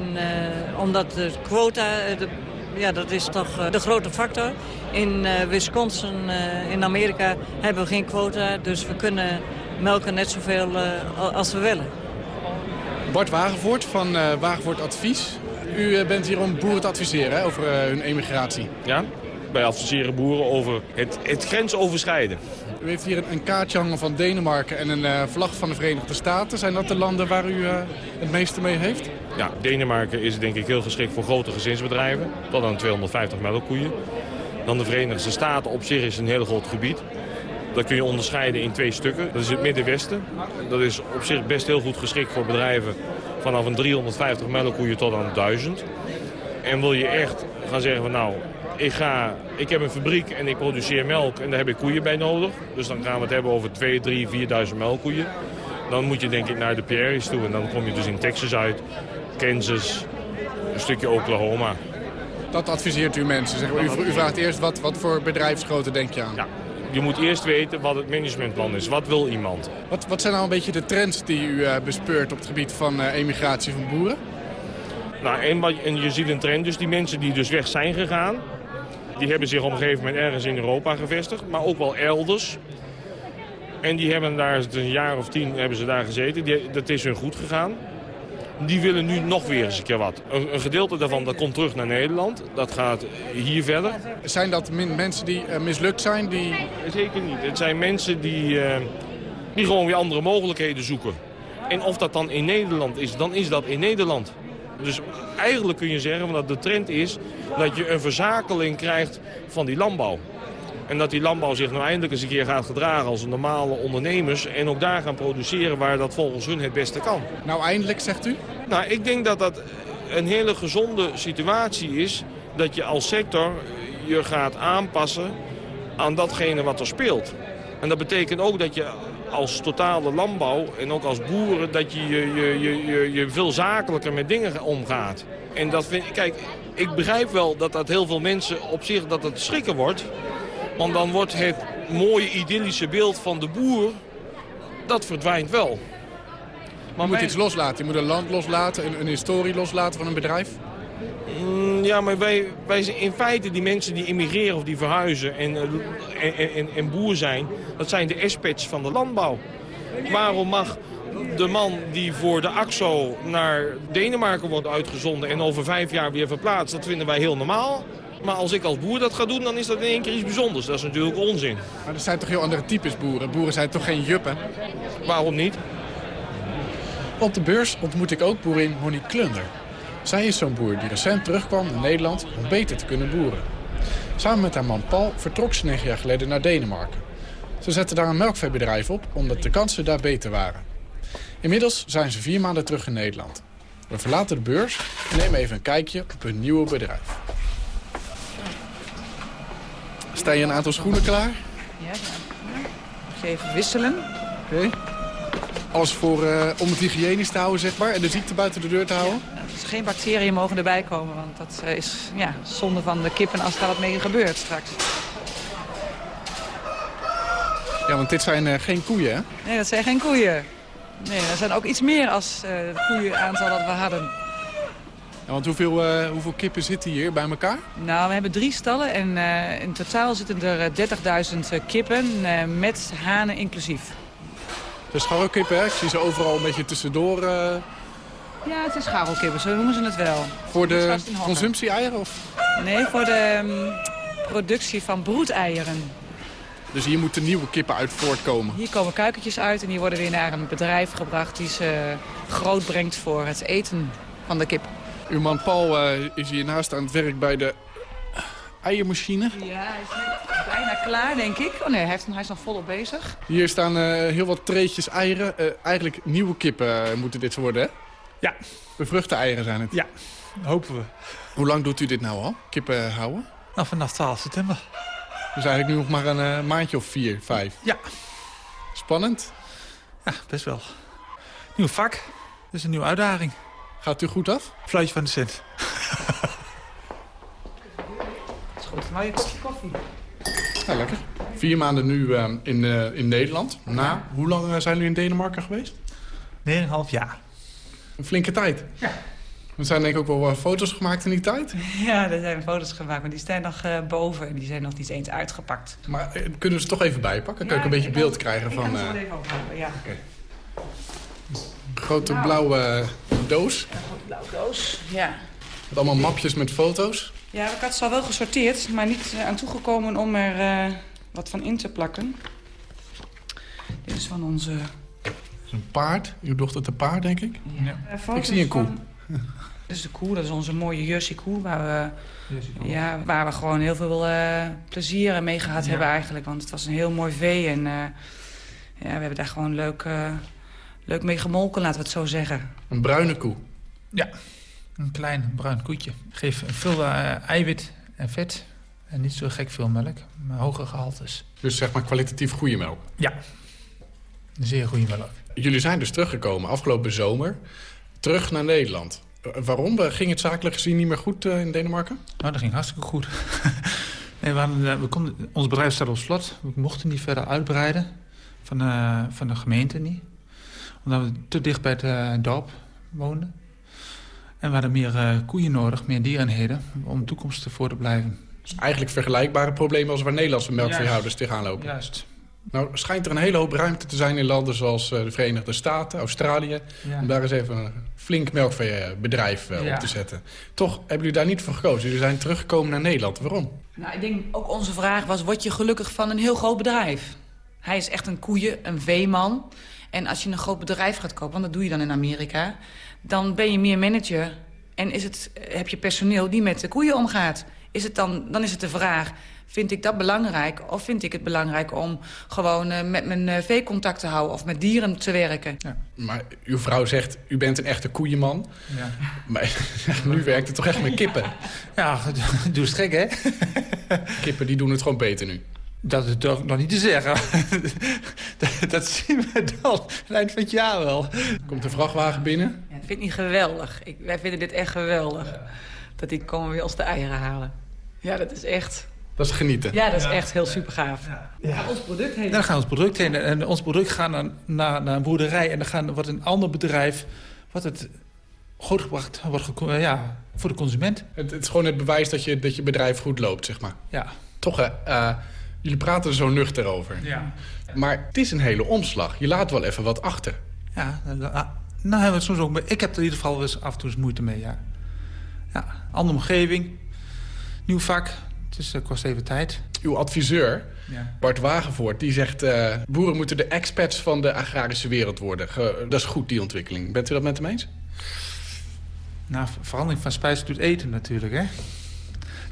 omdat de quota... De ja, dat is toch de grote factor. In uh, Wisconsin, uh, in Amerika, hebben we geen quota. Dus we kunnen melken net zoveel uh, als we willen. Bart Wagenvoort van Wagenvoort Advies. U bent hier om boeren te adviseren hè, over hun emigratie. Ja, wij adviseren boeren over het, het grensoverschrijden. U heeft hier een, een, kaartje hangen van Denemarken en een uh, vlag van de Verenigde Staten. Zijn dat de landen waar u uh, het meeste mee heeft? Ja, Denemarken is denk ik heel geschikt voor grote gezinsbedrijven. Tot aan 250 melkkoeien. Dan de Verenigde Staten op zich is een heel groot gebied. Dat kun je onderscheiden in twee stukken. Dat is het Middenwesten. Dat is op zich best heel goed geschikt voor bedrijven vanaf een 350 melkkoeien tot aan 1000. En wil je echt gaan zeggen van nou, ik, ga, ik heb een fabriek en ik produceer melk en daar heb ik koeien bij nodig. Dus dan gaan we het hebben over 2, 3, 4.000 melkkoeien. Dan moet je denk ik naar de prairies toe en dan kom je dus in Texas uit, Kansas, een stukje Oklahoma. Dat adviseert u mensen? Zeg maar. u, u vraagt eerst wat, wat voor bedrijfsgrootte denk je aan? Ja. Je moet eerst weten wat het managementplan is. Wat wil iemand? Wat, wat zijn nou een beetje de trends die u uh, bespeurt op het gebied van uh, emigratie van boeren? Nou, en, en je ziet een trend, dus die mensen die dus weg zijn gegaan... die hebben zich op een gegeven moment ergens in Europa gevestigd, maar ook wel elders. En die hebben daar een jaar of tien hebben ze daar gezeten. Die, dat is hun goed gegaan. Die willen nu nog weer eens een keer wat. Een, een, gedeelte daarvan dat komt terug naar Nederland. Dat gaat hier verder. Zijn dat mensen die uh, mislukt zijn? Die... Zeker niet. Het zijn mensen die, uh, die gewoon weer andere mogelijkheden zoeken. En of dat dan in Nederland is, dan is dat in Nederland. Dus eigenlijk kun je zeggen dat de trend is dat je een verzakeling krijgt van die landbouw. En dat die landbouw zich nou eindelijk eens een keer gaat gedragen als normale ondernemers. En ook daar gaan produceren waar dat volgens hun het beste kan. Nou eindelijk, zegt u? Nou, ik denk dat dat een hele gezonde situatie is. Dat je als sector je gaat aanpassen aan datgene wat er speelt. En dat betekent ook dat je als totale landbouw en ook als boeren... dat je, je, je, je, je veel zakelijker met dingen omgaat. En dat vind ik... Kijk, ik begrijp wel dat dat heel veel mensen op zich dat het schrikken wordt... Want dan wordt het mooie idyllische beeld van de boer, dat verdwijnt wel. Maar je moet iets loslaten. Je moet een land loslaten, een, een historie loslaten van een bedrijf. Mm, ja, maar wij, wij zijn in feite die mensen die immigreren of die verhuizen en, en, en, en boer zijn... dat zijn de expats van de landbouw. Waarom mag de man die voor de AXO naar Denemarken wordt uitgezonden... en over vijf jaar weer verplaatst, dat vinden wij heel normaal. Maar als ik als boer dat ga doen, dan is dat in één keer iets bijzonders. Dat is natuurlijk onzin. Maar er zijn toch heel andere types boeren? Boeren zijn toch geen juppen? Waarom niet? Op de beurs ontmoet ik ook boerin Monique Klunder. Zij is zo'n boer die recent terugkwam naar Nederland om beter te kunnen boeren. Samen met haar man Paul vertrok ze negen jaar geleden naar Denemarken. Ze zetten daar een melkveebedrijf op omdat de kansen daar beter waren. Inmiddels zijn ze vier maanden terug in Nederland. We verlaten de beurs en nemen even een kijkje op hun nieuwe bedrijf. Sta je een aantal schoenen klaar? Ja, je even wisselen? Oké. Okay. Alles voor, uh, om het hygiënisch te houden, zeg maar, en de ziekte buiten de deur te houden? Ja, dus geen bacteriën mogen erbij komen, want dat uh, is ja, zonde van de kippen als daar wat mee gebeurt straks. Ja, want dit zijn eh, geen koeien, hè? Nee, dat zijn geen koeien. Nee, dat zijn ook iets meer als uh, het koeienaantal dat we hadden. Ja, want hoeveel, uh, hoeveel kippen zitten hier bij elkaar? Nou, we hebben drie stallen en uh, in totaal zitten er 30.000 kippen met hanen inclusief. De scharrelkippen, hè? Ik zie ze overal een beetje tussendoor. Ja, het is scharrelkippen, zo noemen ze het wel. Voor de consumptie-eieren? Of? Nee, voor de um, productie van broedeieren. Dus hier moeten nieuwe kippen uit voortkomen? Hier komen kuikentjes uit en die worden weer naar een bedrijf gebracht... die ze groot brengt voor het eten van de kip. Uw man Paul uh, is hiernaast aan het werk bij de eiermachine. Ja, hij is bijna klaar, denk ik. Oh nee, hij, heeft, hij is nog volop bezig. Hier staan uh, heel wat treetjes eieren. Uh, eigenlijk nieuwe kippen moeten dit worden, hè? Ja. Bevruchte eieren zijn het? Ja, hopen we. Hoe lang doet u dit nou al, kippen houden? Nou, vanaf 12 september. Dus eigenlijk nu nog maar een uh, maandje of vier, vijf? Ja. Spannend? Ja, best wel. Nieuw vak. Dus een nieuwe uitdaging. Gaat u goed af? Fluitje van de cent. is goed. Maar je kopje koffie. Ja, lekker. Vier maanden nu uh, in, uh, in Nederland. Na, hoe lang zijn jullie in Denemarken geweest? 9,5 jaar. Een flinke tijd. Ja. Er zijn denk ik ook wel foto's gemaakt in die tijd. Ja, er zijn foto's gemaakt, maar die staan nog uh, boven. En die zijn nog niet eens uitgepakt. Maar uh, kunnen we ze toch even bijpakken? Dan ja, kan ik een beetje beeld kan, krijgen van... Ik kan ze even ja. Okay. Grote nou, blauwe doos. Een grote blauwe doos, ja. Met allemaal mapjes met foto's. Ja, ik had ze al wel gesorteerd, maar niet uh, aan toegekomen om er wat van in te plakken. Dit is van onze... Dat is een paard. Uw dochter te paard, denk ik. Ja. ik zie een koe. Van... Dat is de koe, dat is onze mooie Jussie koe. Waar we, ja, waar we gewoon heel veel uh, plezier mee gehad ja. hebben eigenlijk. Want het was een heel mooi vee. En uh, ja, we hebben daar gewoon leuk, uh, leuk mee gemolken, laten we het zo zeggen. Een bruine koe? Ja, een klein bruin koetje. Geeft veel eiwit en vet. En niet zo gek veel melk, maar hoge gehaltes. Dus zeg maar kwalitatief goede melk? Ja, een zeer goede melk. Jullie zijn dus teruggekomen afgelopen zomer. Terug naar Nederland. Waarom? Ging het zakelijk gezien niet meer goed uh, in Denemarken? Nou, dat ging hartstikke goed. nee, we hadden, we konden, ons bedrijf staat op slot. We mochten niet verder uitbreiden van, uh, van de gemeente niet. Omdat we te dicht bij het dorp woonden. En we hadden meer uh, koeien nodig, meer dierenheden... om de toekomst ervoor te blijven. Dus eigenlijk vergelijkbare problemen als waar Nederlandse melkveehouders tegenaan lopen. Juist. Nou, schijnt er een hele hoop ruimte te zijn in landen zoals de Verenigde Staten, Australië. Ja. Om daar eens even een flink melkveebedrijf ja. op te zetten. Toch hebben jullie daar niet voor gekozen. Jullie zijn teruggekomen naar Nederland. Waarom? Nou, ik denk ook onze vraag was, word je gelukkig van een heel groot bedrijf? Hij is echt een koeien, een veeman. En als je een groot bedrijf gaat kopen, want dat doe je dan in Amerika... dan ben je meer manager en is het, heb je personeel die met de koeien omgaat. Is het dan, dan is het de vraag, vind ik dat belangrijk? Of vind ik het belangrijk om gewoon uh, met mijn uh, veecontact te houden... of met dieren te werken? Ja. Maar uw vrouw zegt, u bent een echte koeienman. Ja. Maar nu werkt het toch echt met kippen? Ja, doe eens gek, hè? kippen die doen het gewoon beter nu. Dat is toch nog niet te zeggen. dat, dat zien we dan eind van het jaar wel. Komt de vrachtwagen binnen? Ja, dat vind ik niet geweldig. Ik, wij vinden dit echt geweldig. Ja. Dat die komen weer ons de eieren halen. Ja, dat is echt... Dat is genieten. Ja, dat is echt heel super gaaf. Ja. Ja. Gaan ons product heen. Dan gaan ons product heen. En ons product gaat naar, naar, naar een boerderij. En dan gaan, wordt een ander bedrijf... Wordt het grootgebracht wordt ja, voor de consument. Het, het, is gewoon het bewijs dat je, dat je bedrijf goed loopt, zeg maar. Ja. Toch, hè? Uh, jullie praten er zo nuchter over. Ja. Maar het is een hele omslag. Je laat wel even wat achter. Ja, nou hebben we het soms ook... Ik heb er in ieder geval eens af en toe eens moeite mee, ja. Ja, andere omgeving, nieuw vak, dus dat kost even tijd. Uw adviseur, ja. Bart Wagenvoort, die zegt... Uh, boeren moeten de expats van de agrarische wereld worden. Ge dat is goed, die ontwikkeling. Bent u dat met hem eens? Nou, verandering van spijs doet eten natuurlijk, hè.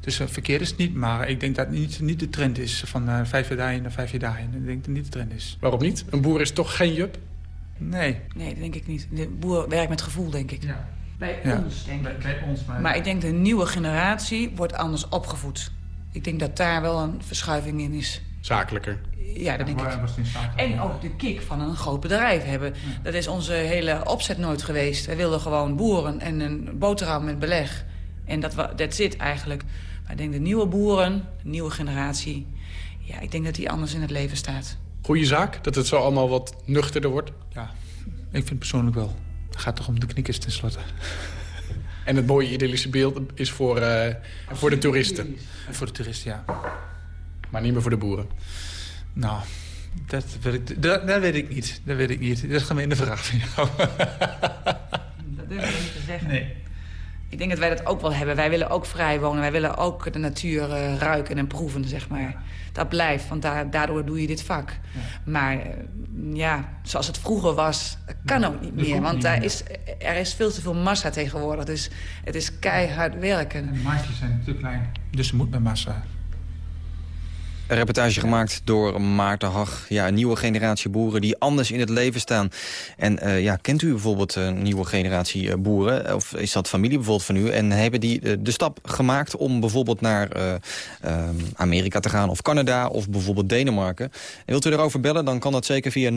Dus uh, verkeerd is het niet, maar ik denk dat het niet, niet de trend is... van uh, vijf jaar daarheen naar vijf jaar daarheen. Ik denk dat het niet de trend is. Waarom niet? Een boer is toch geen jup? Nee. Nee, dat denk ik niet. De boer werkt met gevoel, denk ik. Ja. Bij ja. ons, denk bij, ik. Bij ons, maar... maar ik denk de nieuwe generatie wordt anders opgevoed. Ik denk dat daar wel een verschuiving in is. Zakelijker. Ja, dat denk ik. En ook de kick van een groot bedrijf hebben. Ja. Dat is onze hele opzet nooit geweest. Wij wilden gewoon boeren en een boterham met beleg. En dat, dat zit eigenlijk. Maar ik denk de nieuwe boeren, de nieuwe generatie... ja, ik denk dat die anders in het leven staat. Goeie zaak, dat het zo allemaal wat nuchterder wordt? Ja, ik vind persoonlijk wel. Het gaat toch om de knikkers tenslotte. En het mooie idyllische beeld is voor, uh, voor de toeristen? Voor de toeristen, ja. Maar niet meer voor de boeren? Nou, dat, weet ik, dat, dat weet ik niet. Dat weet ik niet. Dat is een gemeene vraag van jou. Dat durf ik niet te zeggen. Nee. Ik denk dat wij dat ook wel hebben. Wij willen ook vrij wonen. Wij willen ook de natuur uh, ruiken en proeven, zeg maar. Dat blijft, want da daardoor doe je dit vak. Ja. Maar uh, ja, zoals het vroeger was, kan ja, ook niet meer. Want daar is, er is veel te veel massa tegenwoordig. Dus het is keihard werken. En de marktjes zijn te klein, dus er moet met massa. Een reportage gemaakt door Maarten Hag. Ja, een nieuwe generatie boeren die anders in het leven staan. En uh, ja, kent u bijvoorbeeld een nieuwe generatie uh, boeren? Of is dat familie bijvoorbeeld van u? En hebben die uh, de stap gemaakt om bijvoorbeeld naar Amerika te gaan... of Canada of bijvoorbeeld Denemarken? En wilt u erover bellen, dan kan dat zeker via 0800-1121.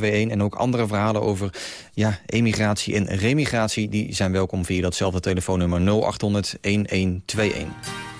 En ook andere verhalen over ja, emigratie en remigratie... die zijn welkom via datzelfde telefoonnummer 0800-1121.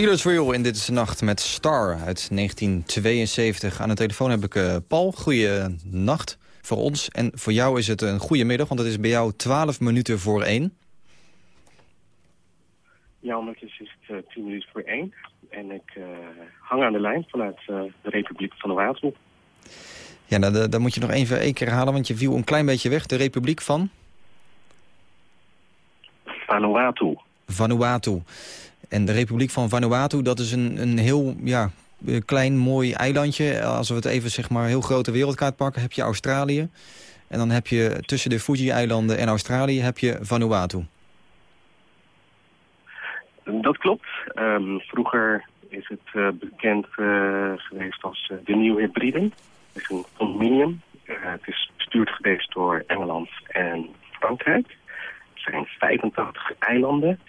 Steelers Wheel in Dit is de Nacht met Star uit 1972. Aan de telefoon heb ik uh, Paul. Goeie nacht voor ons. En voor jou is het een goede middag, want het is bij jou 12 minuten voor 1. Ja, ondertussen is het uh, 10 minuten voor 1. En ik uh, hang aan de lijn vanuit uh, de Republiek van Vanuatu. Ja, nou, dan moet je nog even één keer herhalen, want je viel een klein beetje weg. De Republiek van? Vanuatu. Vanuatu. En de Republiek van Vanuatu, dat is een, een heel ja, klein, mooi eilandje. Als we het even zeg maar heel grote wereldkaart pakken, heb je Australië. En dan heb je tussen de Fuji-eilanden en Australië heb je Vanuatu. Dat klopt. Um, vroeger is het uh, bekend geweest als de Nieuwe Hybriden. Het is een condominium. het is bestuurd geweest door Engeland en Frankrijk. Het zijn 85 eilanden.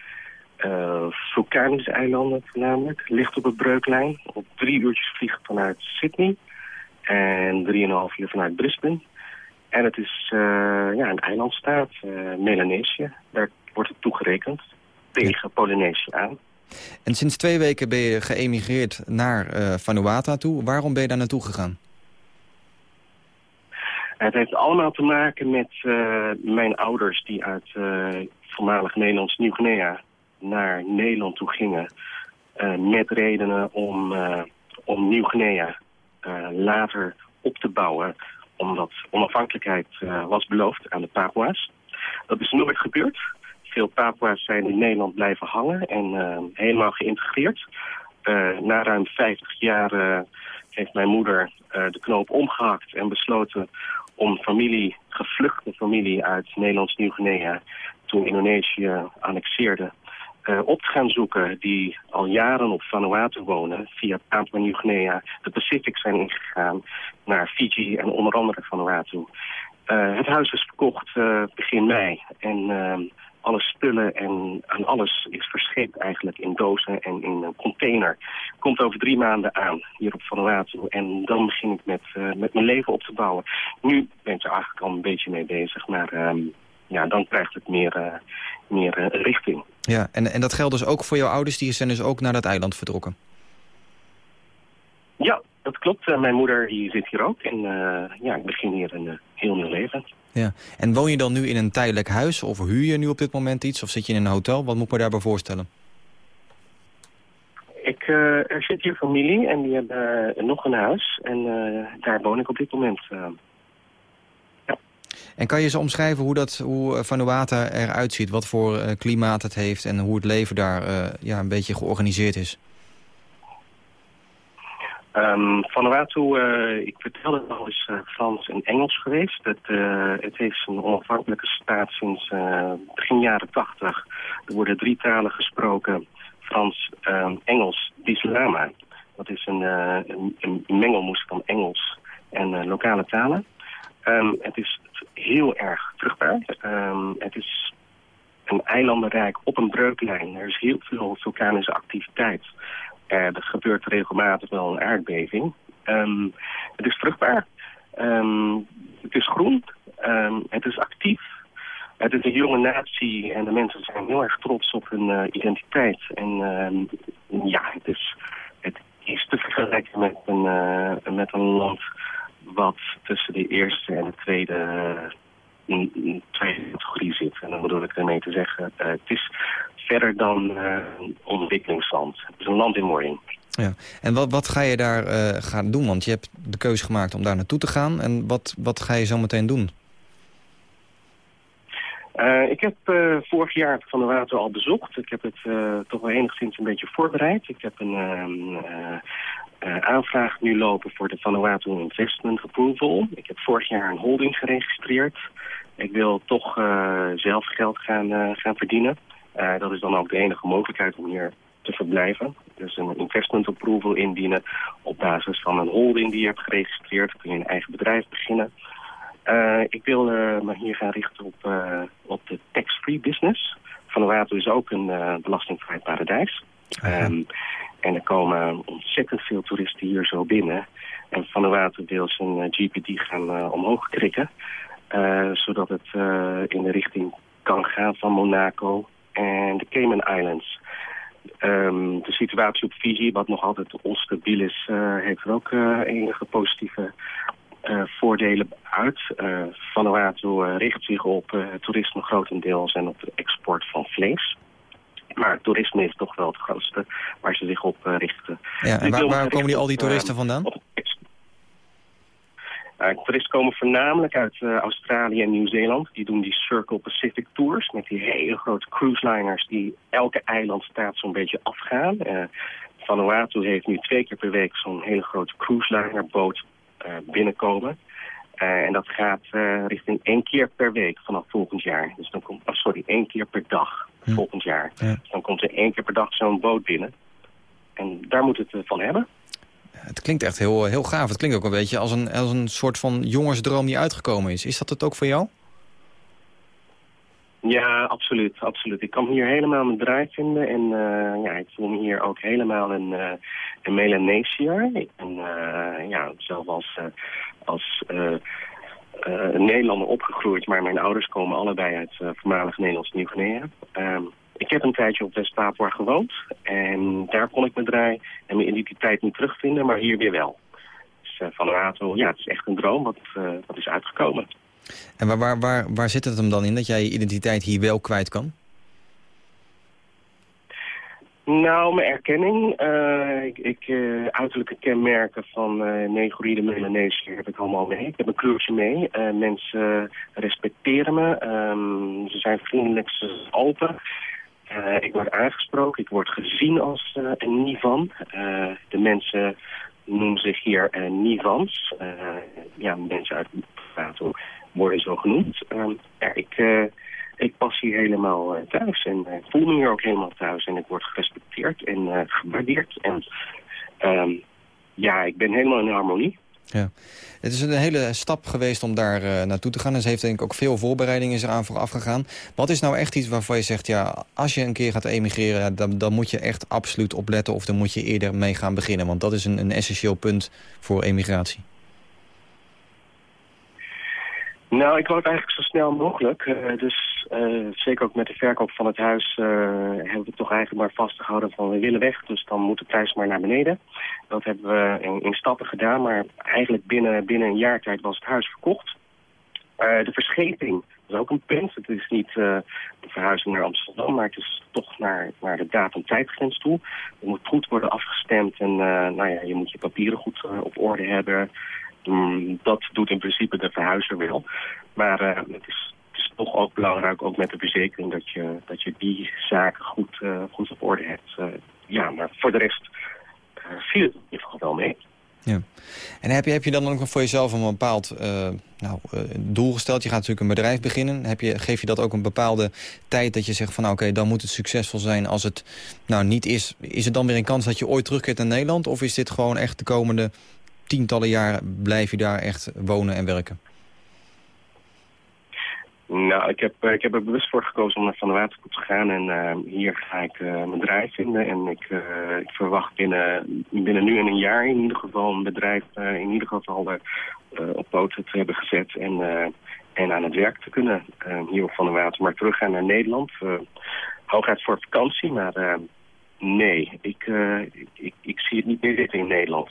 Eh, vulkanische eilanden voornamelijk. Ligt op de breuklijn. Op drie uurtjes vliegen vanuit Sydney. En drieënhalf uur vanuit Brisbane. En het is eh, ja, een eilandstaat, eh, Melanesië. Daar wordt het toegerekend. Tegen Polynesië aan. En sinds twee weken ben je geëmigreerd naar eh, Vanuatu toe. Waarom ben je daar naartoe gegaan? Het heeft allemaal te maken met mijn ouders die uit voormalig Nederlands Nieuw-Guinea naar Nederland toe gingen. eh, met redenen om, eh, om Nieuw-Guinea eh, later op te bouwen. Omdat onafhankelijkheid was beloofd aan de Papua's. Dat is nooit gebeurd. Veel Papua's zijn in Nederland blijven hangen en helemaal geïntegreerd. Na ruim 50 jaar heeft mijn moeder de knoop omgehakt en besloten om familie, gevluchte familie uit Nederlands Nieuw-Guinea, toen Indonesië annexeerde, eh, op te gaan zoeken die al jaren op Vanuatu wonen, via Papua Nieuw-Guinea de Pacific zijn ingegaan naar Fiji en onder andere Vanuatu. Eh, het huis is verkocht eh, begin mei en alle spullen en, en alles is verscheept eigenlijk in dozen en in een container. Komt over drie maanden aan hier op Vanuatu en dan begin ik met, met mijn leven op te bouwen. Nu ben ik er eigenlijk al een beetje mee bezig, maar ehm, ja, dan krijgt het meer, meer richting. Ja, en, en dat geldt dus ook voor jouw ouders, die zijn dus ook naar dat eiland vertrokken. Ja, dat klopt. Eh, mijn moeder die zit hier ook en eh, ja, ik begin hier een eh, heel nieuw leven. Ja. En woon je dan nu in een tijdelijk huis of huur je nu op dit moment iets? Of zit je in een hotel? Wat moet ik me daarbij voorstellen? Ik, er zit hier familie en die hebben nog een huis en daar woon ik op dit moment. En kan je ze omschrijven hoe, dat, hoe eh, Vanuatu eruit ziet? Wat voor eh, klimaat het heeft en hoe het leven daar eh, ja, een beetje georganiseerd is? Ehm, Vanuatu, ik vertelde al, is Frans en Engels geweest. Het, het heeft een onafhankelijke staat sinds begin jaren tachtig. Er worden drie talen gesproken. Frans, ehm, Engels, Bislama. Dat is een, een, mengelmoes van Engels en lokale talen. Ehm, het is heel erg vruchtbaar. Ehm, het is een eilandenrijk op een breuklijn. Er is heel veel vulkanische activiteit. Eh, er gebeurt regelmatig wel een aardbeving. Ehm, het is vruchtbaar. Het is groen. Het is actief. Het is een jonge natie en de mensen zijn heel erg trots op hun eh, identiteit. En ja, het is, het is te vergelijken met een, eh, met een land wat tussen de eerste en de tweede, eh, in- in tweede categorie zit. En dan bedoel ik ermee te zeggen, eh, het is verder dan eh, een ontwikkelingsland. Het is een land in wording. Ja. En wat, wat ga je daar eh, gaan doen? Want je hebt de keuze gemaakt om daar naartoe te gaan. En wat, wat ga je zo meteen doen? Eh, ik heb eh, vorig jaar het Vanuatu al bezocht. Ik heb het eh, toch wel enigszins een beetje voorbereid. Ik heb een eh, aanvraag nu lopen voor de Vanuatu Investment Approval. Ik heb vorig jaar een holding geregistreerd. Ik wil toch eh, zelf geld gaan, eh, gaan verdienen. Dat is dan ook de enige mogelijkheid om hier te verblijven. Dus een investment approval indienen op basis van een holding die je hebt geregistreerd. kun je een eigen bedrijf beginnen. Ik wil me hier gaan richten op, op de tax-free business. Vanuatu is ook een belastingvrij paradijs. Ehm, en er komen ontzettend veel toeristen hier zo binnen. En Vanuatu wil zijn eh, GPD gaan eh, omhoog krikken. eh, zodat het in de richting kan gaan van Monaco en de Cayman Islands. Ehm, de situatie op Fiji, wat nog altijd onstabiel is, heeft er ook enige positieve voordelen uit. Vanuatu richt zich op toerisme grotendeels en op de export van vlees. Maar toerisme is toch wel het grootste waar ze zich op eh, richten. Ja, Dus en waar, komen die, al die toeristen eh, vandaan? Uh, toeristen komen voornamelijk uit eh, Australië en Nieuw-Zeeland. Die doen die Circle Pacific Tours met die hele grote cruise liners die elke eilandstaat zo'n beetje afgaan. Eh, Vanuatu heeft nu twee keer per week zo'n hele grote cruise liner boot binnenkomen. Eh, en dat gaat eh, richting één keer per week vanaf volgend jaar. Dus dan komt, oh, sorry, één keer per dag volgend jaar. Ja. Dus dan komt er één keer per dag zo'n boot binnen. En daar moet het eh, van hebben. Het klinkt echt heel, heel gaaf. Het klinkt ook een beetje als een, als een soort van jongensdroom die uitgekomen is. Is dat het ook voor jou? Ja, absoluut, absoluut. Ik kan hier helemaal mijn draai vinden en uh, ja, ik voel me hier ook helemaal een, uh, een Melanesiër. Ik ben uh, ja, zelf als, als Nederlander opgegroeid, maar mijn ouders komen allebei uit voormalig Nederlands Nieuw-Guinea. Ehm, ik heb een tijdje op West-Papua gewoond en daar kon ik mijn draai en mijn identiteit niet terugvinden, maar hier weer wel. Dus van Rato, ja, het is echt een droom wat, wat is uitgekomen. En waar, waar, waar, waar zit het hem dan in dat jij je identiteit hier wel kwijt kan? Nou, mijn erkenning. Uh, ik, ik uh, uiterlijke kenmerken van uh, Negroïde Melanesië heb ik allemaal mee. Ik heb een kleurtje mee. mensen respecteren me. Um, ze zijn vriendelijk, ze zijn open. ik word aangesproken, ik word gezien als een Nivan. de mensen noemen zich hier Nivans. ja, mensen uit Prato worden zo genoemd. Um, ja, ik, uh, ik pas hier helemaal uh, thuis en uh, voel me hier ook helemaal thuis. En ik word gerespecteerd en gewaardeerd. En um, ja, ik ben helemaal in harmonie. Ja. Het is een hele stap geweest om daar naartoe te gaan. En ze heeft denk ik ook veel voorbereidingen eraan vooraf gegaan. Wat is nou echt iets waarvan je zegt... ja, als je een keer gaat emigreren... dan, dan moet je echt absoluut opletten... of dan moet je eerder mee gaan beginnen. Want dat is een, een essentieel punt voor emigratie. Nou, ik wou het eigenlijk zo snel mogelijk. Uh, dus uh, zeker ook met de verkoop van het huis uh, hebben we toch eigenlijk maar vastgehouden van we willen weg. Dus dan moet de prijs maar naar beneden. Dat hebben we in, stappen gedaan, maar eigenlijk binnen, binnen een jaar tijd was het huis verkocht. de verscheping is ook een punt. Het is niet de verhuizing naar Amsterdam, maar het is toch naar, naar de datum-tijdgrens toe. Het moet goed worden afgestemd en nou ja, je moet je papieren goed op orde hebben... Mm, dat doet in principe de verhuizer wel. Maar uh, het, is, het, is, toch ook belangrijk, ook met de verzekering, dat je, dat je die zaken goed, uh, goed op orde hebt. Uh, ja, maar voor de rest viel het in ieder geval wel mee. Ja. En heb je, heb je dan ook voor jezelf een bepaald nou, doel gesteld? Je gaat natuurlijk een bedrijf beginnen. Heb je, geef je dat ook een bepaalde tijd dat je zegt van nou, oké, dan moet het succesvol zijn. Als het nou niet is, is het dan weer een kans dat je ooit terugkeert naar Nederland? Of is dit gewoon echt de komende tientallen jaren blijf je daar echt wonen en werken? Nou, ik heb, ik heb er bewust voor gekozen om naar Van der Waterkoep te gaan. En uh, hier ga ik uh, mijn bedrijf vinden. En ik, ik verwacht binnen, binnen nu en een jaar in ieder geval een bedrijf in ieder geval op poten te hebben gezet. En, en aan het werk te kunnen hier op Van der Water. Maar teruggaan naar Nederland. hooguit voor vakantie, maar nee, ik, ik, ik zie het niet meer zitten in Nederland.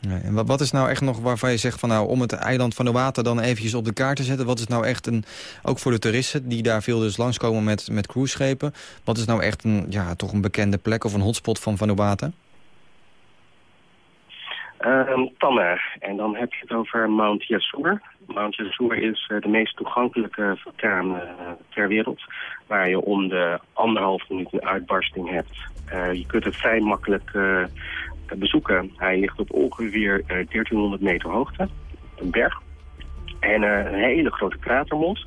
En wat is nou echt nog waarvan je zegt van nou om het eiland van de water dan eventjes op de kaart te zetten? Wat is nou echt een, ook voor de toeristen die daar veel dus langskomen met, met cruiseschepen. Wat is nou echt een, ja, toch een bekende plek of een hotspot van Van de Water? Tanne. En dan heb je het over Mount Yasur. Mount Yasur is uh, de meest toegankelijke vulkaan uh, ter wereld. Waar je om de anderhalf minuut een uitbarsting hebt. Uh, je kunt het vrij makkelijk bezoeken. Hij ligt op ongeveer 1300 meter hoogte. Een berg. En een hele grote kratermond.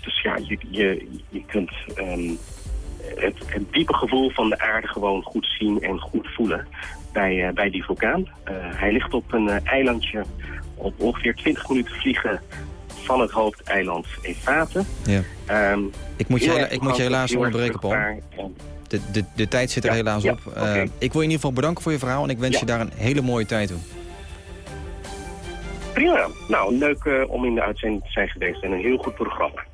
dus ja, je, je, je kunt... Um, het, het, diepe gevoel van de aarde gewoon goed zien en goed voelen bij, bij die vulkaan. Hij ligt op een eilandje op ongeveer 20 minuten vliegen van het hoofdeiland Efate. Ja. Um, ik moet je, ik moet je helaas onderbreken, Paul. De, de, de tijd zit er ja, helaas ja, op. Okay. ik wil je in ieder geval bedanken voor je verhaal en ik wens je daar een hele mooie tijd toe. Prima. Nou, leuk om in de uitzending te zijn geweest en een heel goed programma.